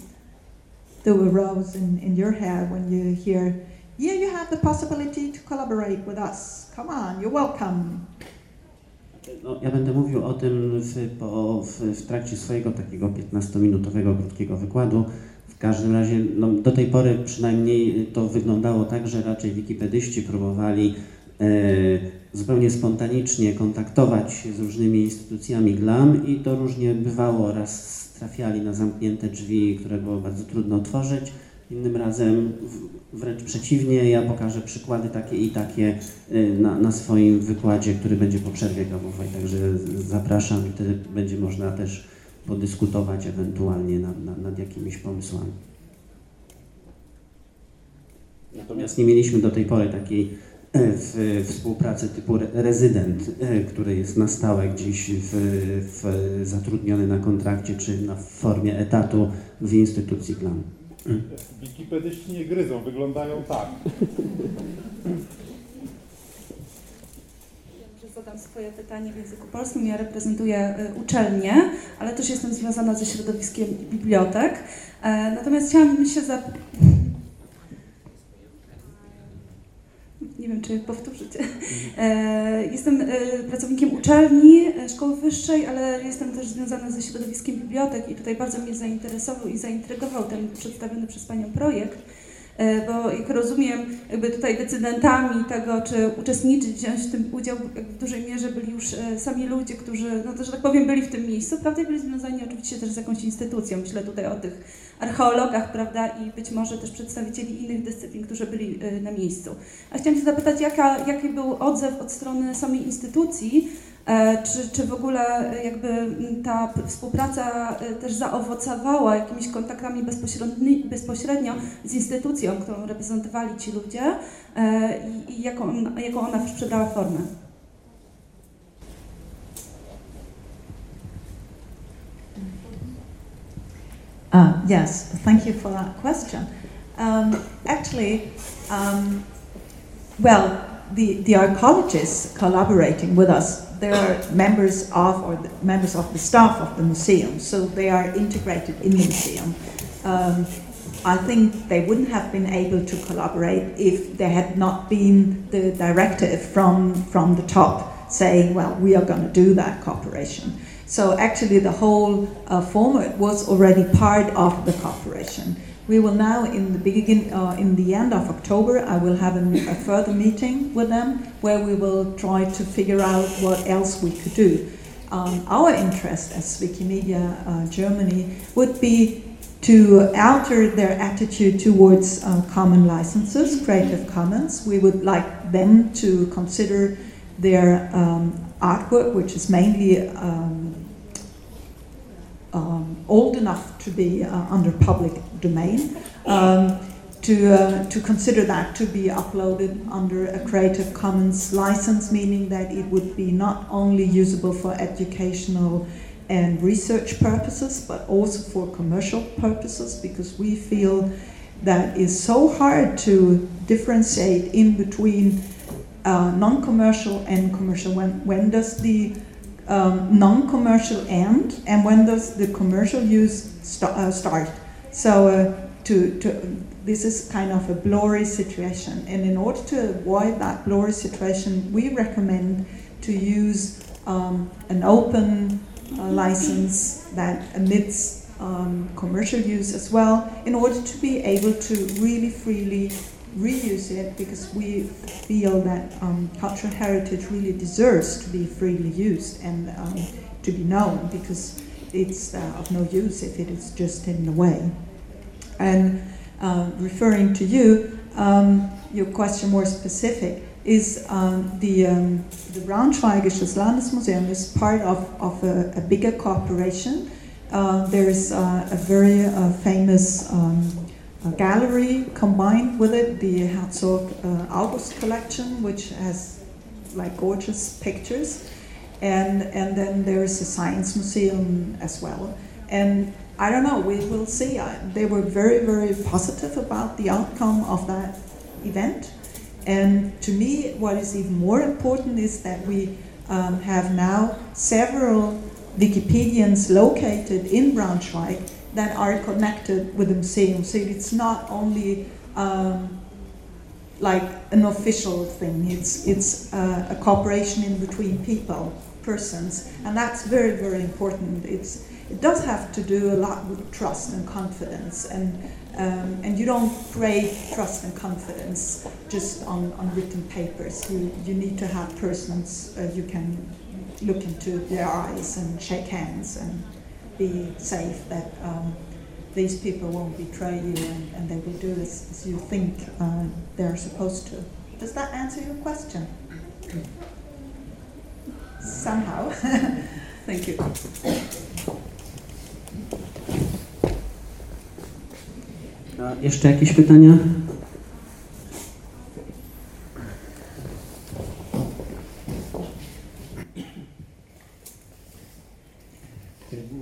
do arouse in, in your head when you hear yeah, you have the possibility to collaborate with us. Come on, you're welcome. No, ja będę mówił o tym w, po, w, w trakcie swojego takiego 15-minutowego krótkiego wykładu. W każdym razie no, do tej pory przynajmniej to wyglądało tak, że raczej wikipedyści próbowali e, zupełnie spontanicznie kontaktować się z różnymi instytucjami GLAM i to różnie bywało. Raz trafiali na zamknięte drzwi, które było bardzo trudno otworzyć, Innym razem wręcz przeciwnie, ja pokażę przykłady takie i takie y, na, na swoim wykładzie, który będzie po przerwie gamowej, także zapraszam wtedy będzie można też podyskutować ewentualnie nad, nad, nad jakimiś pomysłami. Natomiast nie mieliśmy do tej pory takiej e, w, współpracy typu rezydent, e, który jest na stałe gdzieś w, w, zatrudniony na kontrakcie czy na formie etatu w instytucji GLAM. Wikipedyści nie gryzą, wyglądają tak. zadam swoje pytanie w języku polskim. Ja reprezentuję y, uczelnię, ale też jestem związana ze środowiskiem bibliotek. E, natomiast chciałam się zapytać nie wiem, czy powtórzycie. E, jestem e, pracownikiem uczelni, e, szkoły wyższej, ale jestem też związana ze środowiskiem bibliotek i tutaj bardzo mnie zainteresował i zaintrygował ten przedstawiony przez Panią projekt. E, bo jak rozumiem, jakby tutaj decydentami tego, czy uczestniczyć, wziąć w tym udział w dużej mierze byli już e, sami ludzie, którzy, no to, że tak powiem, byli w tym miejscu, prawda, i byli związani oczywiście też z jakąś instytucją. Myślę tutaj o tych archeologach, prawda, i być może też przedstawicieli innych dyscyplin, którzy byli e, na miejscu. A chciałam się zapytać, jaka, jaki był odzew od strony samej instytucji, Czy, czy w ogóle e, jakby ta współpraca e, też zaowocowała jakimiś kontaktami bezpośredni, bezpośrednio z instytucją, którą reprezentowali ci ludzie e, i, jaką, jaką ona przybrała formę? Uh, yes, thank you for that question. Um, actually, um, well, the, the archaeologists collaborating with us, they are members of or the members of the staff of the museum, so they are integrated in the museum. Um, I think they wouldn't have been able to collaborate if there had not been the directive from, from the top saying, well, we are going to do that cooperation. So actually, the whole uh, format was already part of the cooperation. We will now, in the beginning, uh, in the end of October, I will have a, a further meeting with them where we will try to figure out what else we could do. Um, our interest as Wikimedia uh, Germany would be to alter their attitude towards uh, common licenses, Creative Commons. We would like them to consider their um, artwork, which is mainly um, um, old enough to be uh, under public domain, um, to, uh, to consider that to be uploaded under a Creative Commons license, meaning that it would be not only usable for educational and research purposes, but also for commercial purposes, because we feel that is so hard to differentiate in between uh, non-commercial and commercial. When, when does the um, non-commercial end, and when does the commercial use sta- uh, start? So uh, to, to this is kind of a blurry situation, and in order to avoid that blurry situation, we recommend to use um, an open uh, license that admits um, commercial use as well, in order to be able to really freely reuse it because we feel that um, cultural heritage really deserves to be freely used and um, to be known because it's uh, of no use if it is just in the way. And uh, referring to you, um, your question more specific is um, the, um, the Braunschweigisches Landesmuseum is part of, of a, a bigger cooperation. Uh, there's uh, a very uh, famous um, gallery combined with it, the Herzog uh, August collection, which has like gorgeous pictures, and and then there is a science museum as well. And I don't know, we will see. I, they were very very positive about the outcome of that event. And to me, what is even more important is that we um, have now several Wikipedians located in Braunschweig that are connected with the museum. So it's not only um, like an official thing. It's it's uh, a cooperation in between people, persons, and that's very very important. It's it does have to do a lot with trust and confidence, and um, and you don't create trust and confidence just on, on written papers. You you need to have persons uh, you can look into their eyes and shake hands and be safe that um, these people won't betray you and, and they will do as, as you think uh, they're supposed to. Does that answer your question? Somehow. Thank you. A jeszcze jakieś pytania?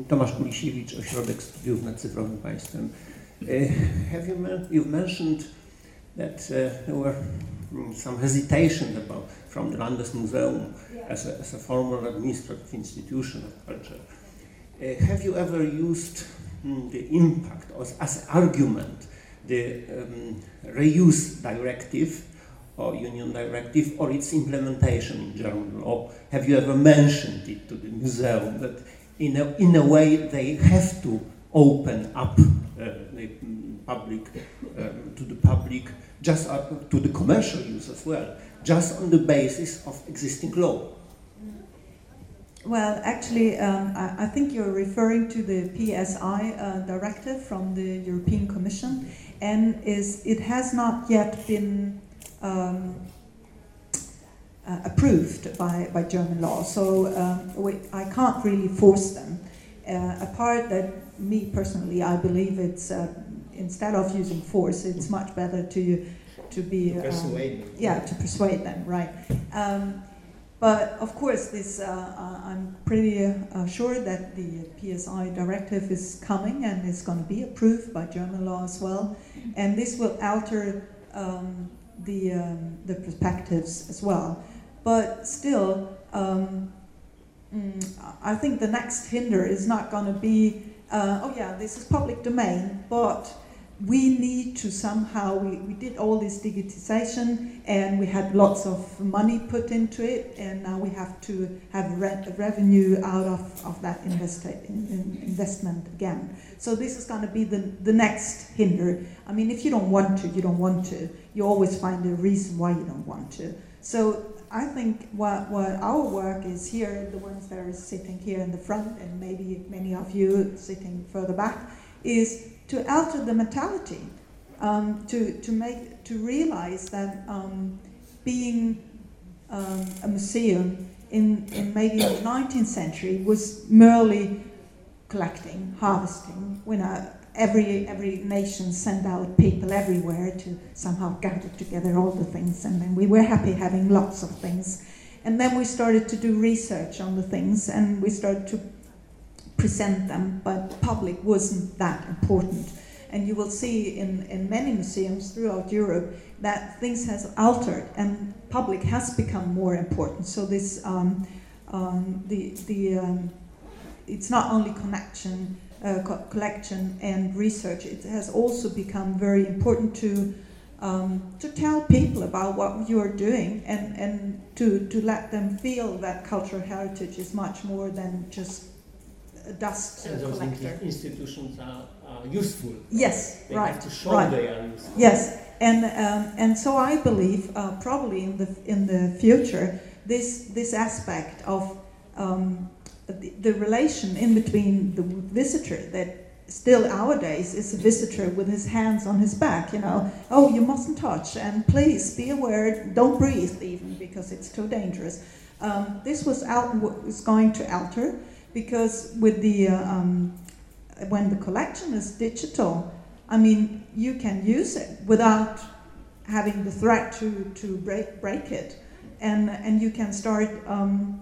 Tomasz Kulisiewicz, Ośrodek Studiów nad Cyfrowym Państwem. Uh, have you, you mentioned that uh, there were some hesitation about from the Landesmuseum as a, as a formal administrative institution of culture. Uh, have you ever used mm, the impact as, as argument the um, reuse directive or union directive or its implementation in German law? Have you ever mentioned it to the museum that in a, in a way they have to open up uh, the mm, public um, to the public just uh, to the commercial use as well just on the basis of existing law Well, actually, um, I, I think you're referring to the PSI uh, directive from the European Commission, and is it has not yet been um, uh, approved by, by German law. So um, we, I can't really force them. Uh, a part that me personally, I believe it's uh, instead of using force, it's much better to to be persuade um, yeah to persuade them right. But of course, this uh, uh, I'm pretty uh, sure that the PSI directive is coming and is going to be approved by German law as well, and this will alter um, the um, the perspectives as well. But still, um, mm, I think the next hinder is not going to be uh, oh yeah, this is public domain, but we need to somehow we, we did all this digitization and we had lots of money put into it and now we have to have re- revenue out of, of that investi- in, in investment again. So this is going to be the, the next hinder. I mean if you don't want to you don't want to. You always find a reason why you don't want to. So i think what, what our work is here the ones that are sitting here in the front and maybe many of you sitting further back is to alter the mentality, um, to, to make to realize that um, being um, a museum in, in maybe the 19th century was merely collecting, harvesting. You know, every every nation sent out people everywhere to somehow gather together all the things, and then we were happy having lots of things. And then we started to do research on the things, and we started to present them, but public wasn't that important. And you will see in, in many museums throughout Europe that things has altered and public has become more important. So this um, um, the the um, it's not only connection, uh, co- collection and research. It has also become very important to um, to tell people about what you are doing and, and to, to let them feel that cultural heritage is much more than just dust collector. insti- institutions are, are useful. Yes, they right. have to show right. they are useful. Yes, and um, and so I believe uh, probably in the in the future this this aspect of um, the, the relation in between the visitor that still nowadays is a visitor with his hands on his back, you know, oh you mustn't touch and please be aware, don't breathe even because it's too dangerous. Um, this was out was going to alter because with the uh, um, when the collection is digital, I mean, you can use it without having the threat to, to break, break it. And, and you can start um,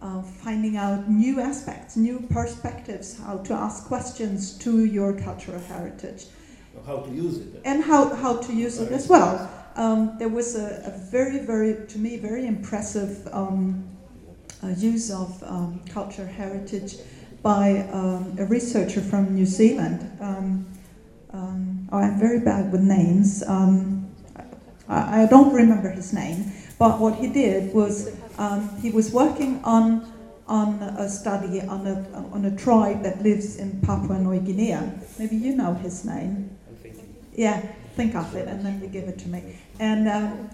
uh, finding out new aspects, new perspectives, how to ask questions to your cultural heritage. How to use it. And how, how to use it as well. Um, there was a, a very, very, to me, very impressive um, use of um, cultural heritage by um, a researcher from New Zealand. Um, um, oh, I'm very bad with names. Um, I, I don't remember his name, but what he did was um, he was working on on a study on a on a tribe that lives in Papua New Guinea. Maybe you know his name. Yeah, think of it and then you give it to me. And um,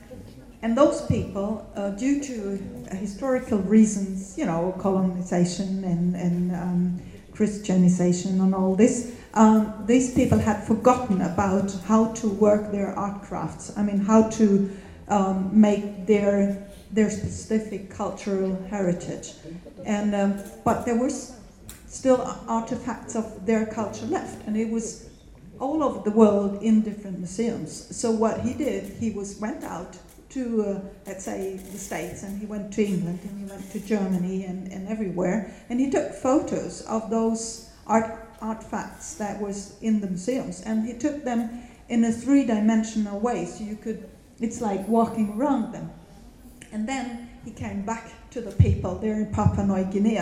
and those people, uh, due to historical reasons, you know, colonization and, and um, Christianization and all this, um, these people had forgotten about how to work their art crafts. I mean, how to um, make their their specific cultural heritage. And um, but there was still artifacts of their culture left, and it was all over the world in different museums. So what he did, he was went out to, uh, let's say, the States, and he went to England, and he went to Germany, and, and everywhere, and he took photos of those art artifacts that was in the museums, and he took them in a three-dimensional way, so you could, it's like walking around them. And then he came back to the people there in Papua New Guinea,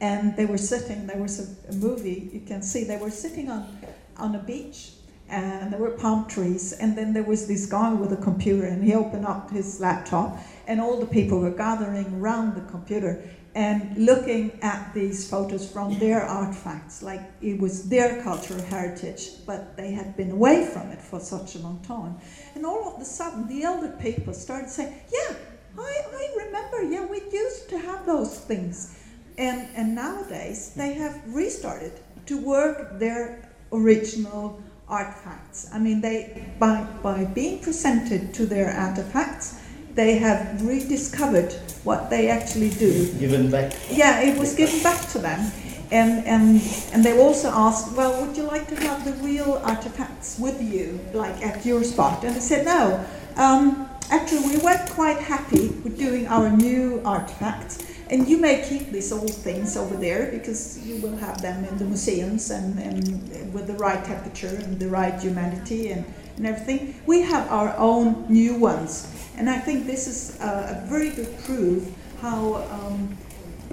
and they were sitting, there was a, a movie, you can see, they were sitting on, on a beach, and there were palm trees, and then there was this guy with a computer, and he opened up his laptop, and all the people were gathering around the computer and looking at these photos from their artifacts, like it was their cultural heritage, but they had been away from it for such a long time. And all of a sudden, the elder people started saying, Yeah, I, I remember, yeah, we used to have those things. And, and nowadays, they have restarted to work their original artifacts. I mean, they by, by being presented to their artifacts, they have rediscovered what they actually do. Given back. Yeah, it was given back to them. And, and, and they also asked, well, would you like to have the real artifacts with you, like at your spot? And I said, no. Um, actually, we weren't quite happy with doing our new artifacts. And you may keep these old things over there because you will have them in the museums and, and with the right temperature and the right humidity and, and everything. We have our own new ones. And I think this is a, a very good proof how, um,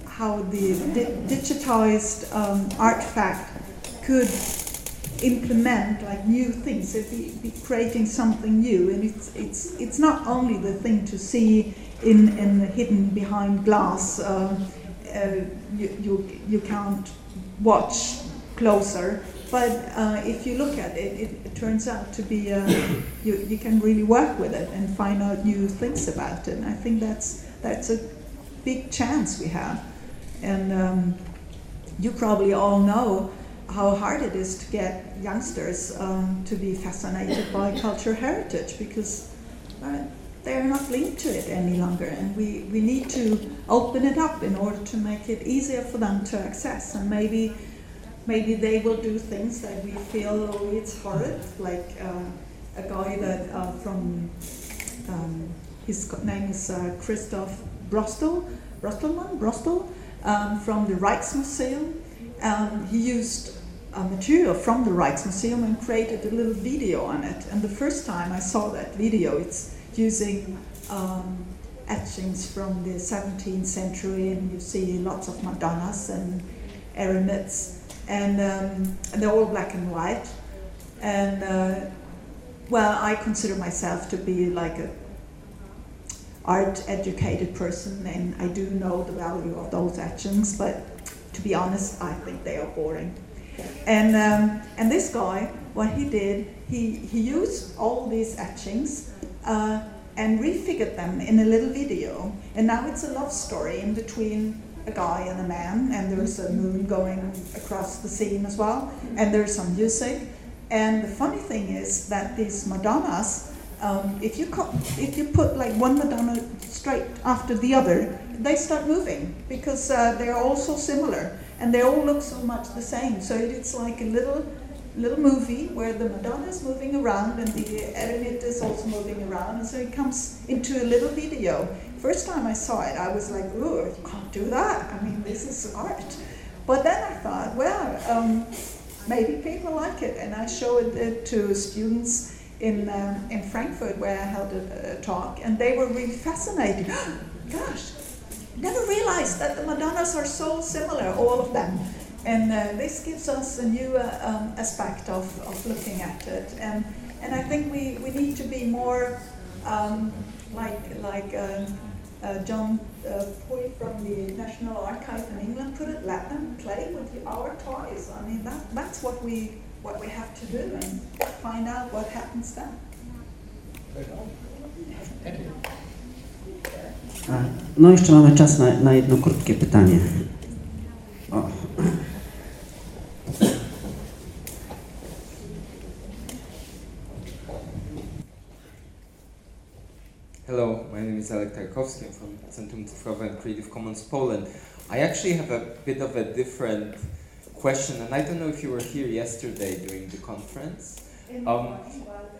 how the di- digitized um, artifact could implement like new things, it be, be creating something new. And it's, it's, it's not only the thing to see in, in hidden behind glass, um, uh, you, you, you can't watch closer. But uh, if you look at it, it, it turns out to be, uh, you, you can really work with it and find out new things about it. And I think that's, that's a big chance we have. And um, you probably all know how hard it is to get youngsters um, to be fascinated by cultural heritage because uh, they're not linked to it any longer. And we, we need to open it up in order to make it easier for them to access. And maybe maybe they will do things that we feel oh, it's horrid, like uh, a guy that uh, from um, his name is uh, Christoph Brostel, Brostelman, Brostel, um, from the Rijksmuseum. Um, he used uh, material from the Rijksmuseum and created a little video on it. And the first time I saw that video, it's using um, etchings from the 17th century, and you see lots of Madonnas and eremites and, um, and they're all black and white. And uh, well, I consider myself to be like a art educated person, and I do know the value of those etchings. But to be honest, I think they are boring. And um, and this guy, what he did, he he used all these etchings. Uh, and refigured them in a little video, and now it's a love story in between a guy and a man, and there's a moon going across the scene as well, and there's some music. And the funny thing is that these Madonnas, um, if you if you put like one Madonna straight after the other, they start moving because uh, they're all so similar and they all look so much the same. So it's like a little little movie where the Madonna is moving around and the eremite is also moving around, and so it comes into a little video. First time I saw it, I was like, "Ooh, you can't do that! I mean, this is art." But then I thought, well, um, maybe people like it, and I showed it to students in um, in Frankfurt where I held a, a talk, and they were really fascinated. Gosh, never realized that the Madonnas are so similar, all of them. And uh, this gives us a new uh, um, aspect of, of looking at it. And, and I think we, we need to be more um, like, like uh, uh, John uh, Puy from the National Archive in England put it, let them play with the, our toys. I mean, that, that's what we, what we have to do and find out what happens then. No jeszcze mamy czas na, na jedno krótkie pytanie. O. Hello, my name is Alek Tarkowski. I'm from Centrum Cyfrowe and Creative Commons Poland. I actually have a bit of a different question, and I don't know if you were here yesterday during the conference. Um,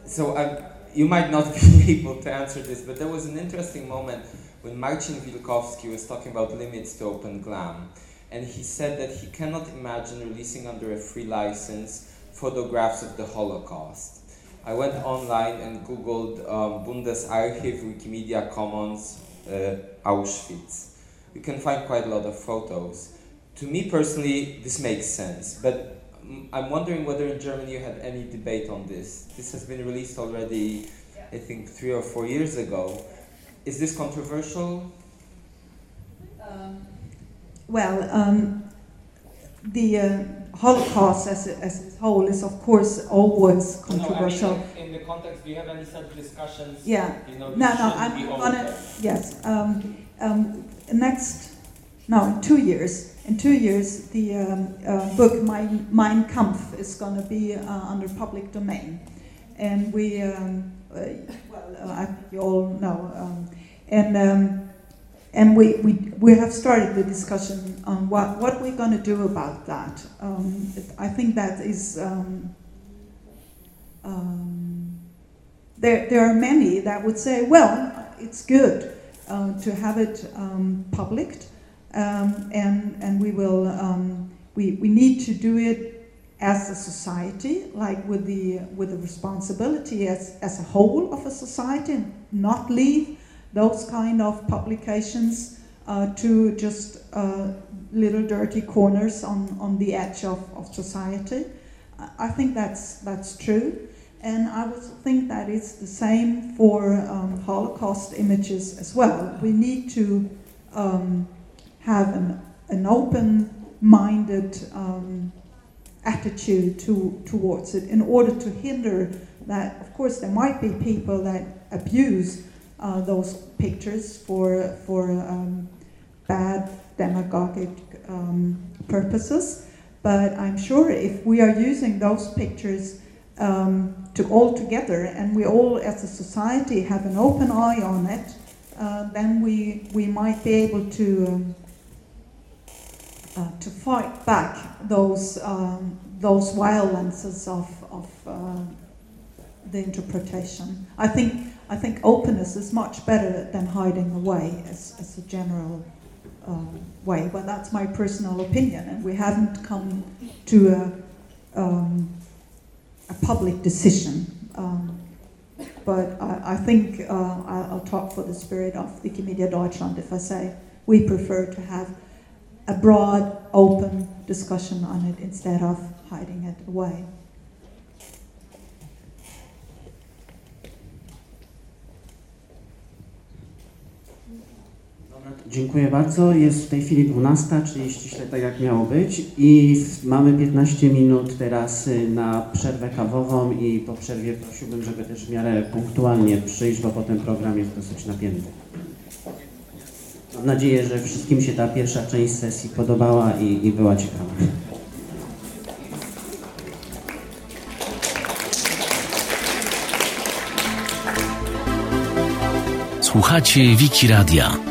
so I, you might not be able to answer this, but there was an interesting moment when Marcin Wilkowski was talking about limits to Open Glam, and he said that he cannot imagine releasing under a free license photographs of the Holocaust. I went online and googled um, Bundesarchiv Wikimedia Commons uh, Auschwitz. You can find quite a lot of photos. To me personally, this makes sense, but I'm wondering whether in Germany you had any debate on this. This has been released already, I think, three or four years ago. Is this controversial? Um, well, um, the uh, Holocaust as a, as a whole is, of course, always controversial. No, I mean, in, the context, do you have any such discussions? Yeah. You know, no, no, I'm gonna, yes, um, um, next, no, in two years, in two years, the um, uh, book Mein, mein Kampf is gonna be uh, under public domain. And we, um, uh, well, uh, I think you all know, um, and um, and we, we we have started the discussion on what what we're going to do about that. Um, I think that is. Um, um, there, there are many that would say, well, it's good uh, to have it um, published, um, and, and we will, um, we, we need to do it as a society, like with the, with the responsibility as, as a whole of a society, and not leave those kind of publications uh, to just uh, little dirty corners on, on the edge of, of society. I think that's, that's true. And I would think that it's the same for um, Holocaust images as well. We need to um, have an, an open minded um, attitude to, towards it in order to hinder that. Of course, there might be people that abuse uh, those pictures for, for um, bad demagogic um, purposes, but I'm sure if we are using those pictures um, to all together, and we all as a society have an open eye on it, uh, then we, we might be able to, um, uh, to fight back those, um, those violences of, of uh, the interpretation. I think, I think openness is much better than hiding away as, as a general um, way. But that's my personal opinion, and we haven't come to a, um, a public decision. Um, but I, I think uh, I'll talk for the spirit of Wikimedia Deutschland if I say we prefer to have a broad, open discussion on it instead of hiding it away. Dziękuję bardzo. Jest w tej chwili 12, czyli ściśle tak jak miało być i mamy 15 minut teraz y, na przerwę kawową i po przerwie prosiłbym, żeby też w miarę punktualnie przyjść, bo potem program jest dosyć napięty. Mam nadzieję, że wszystkim się ta pierwsza część sesji podobała i, i była ciekawa. Słuchacie Wiki Radia.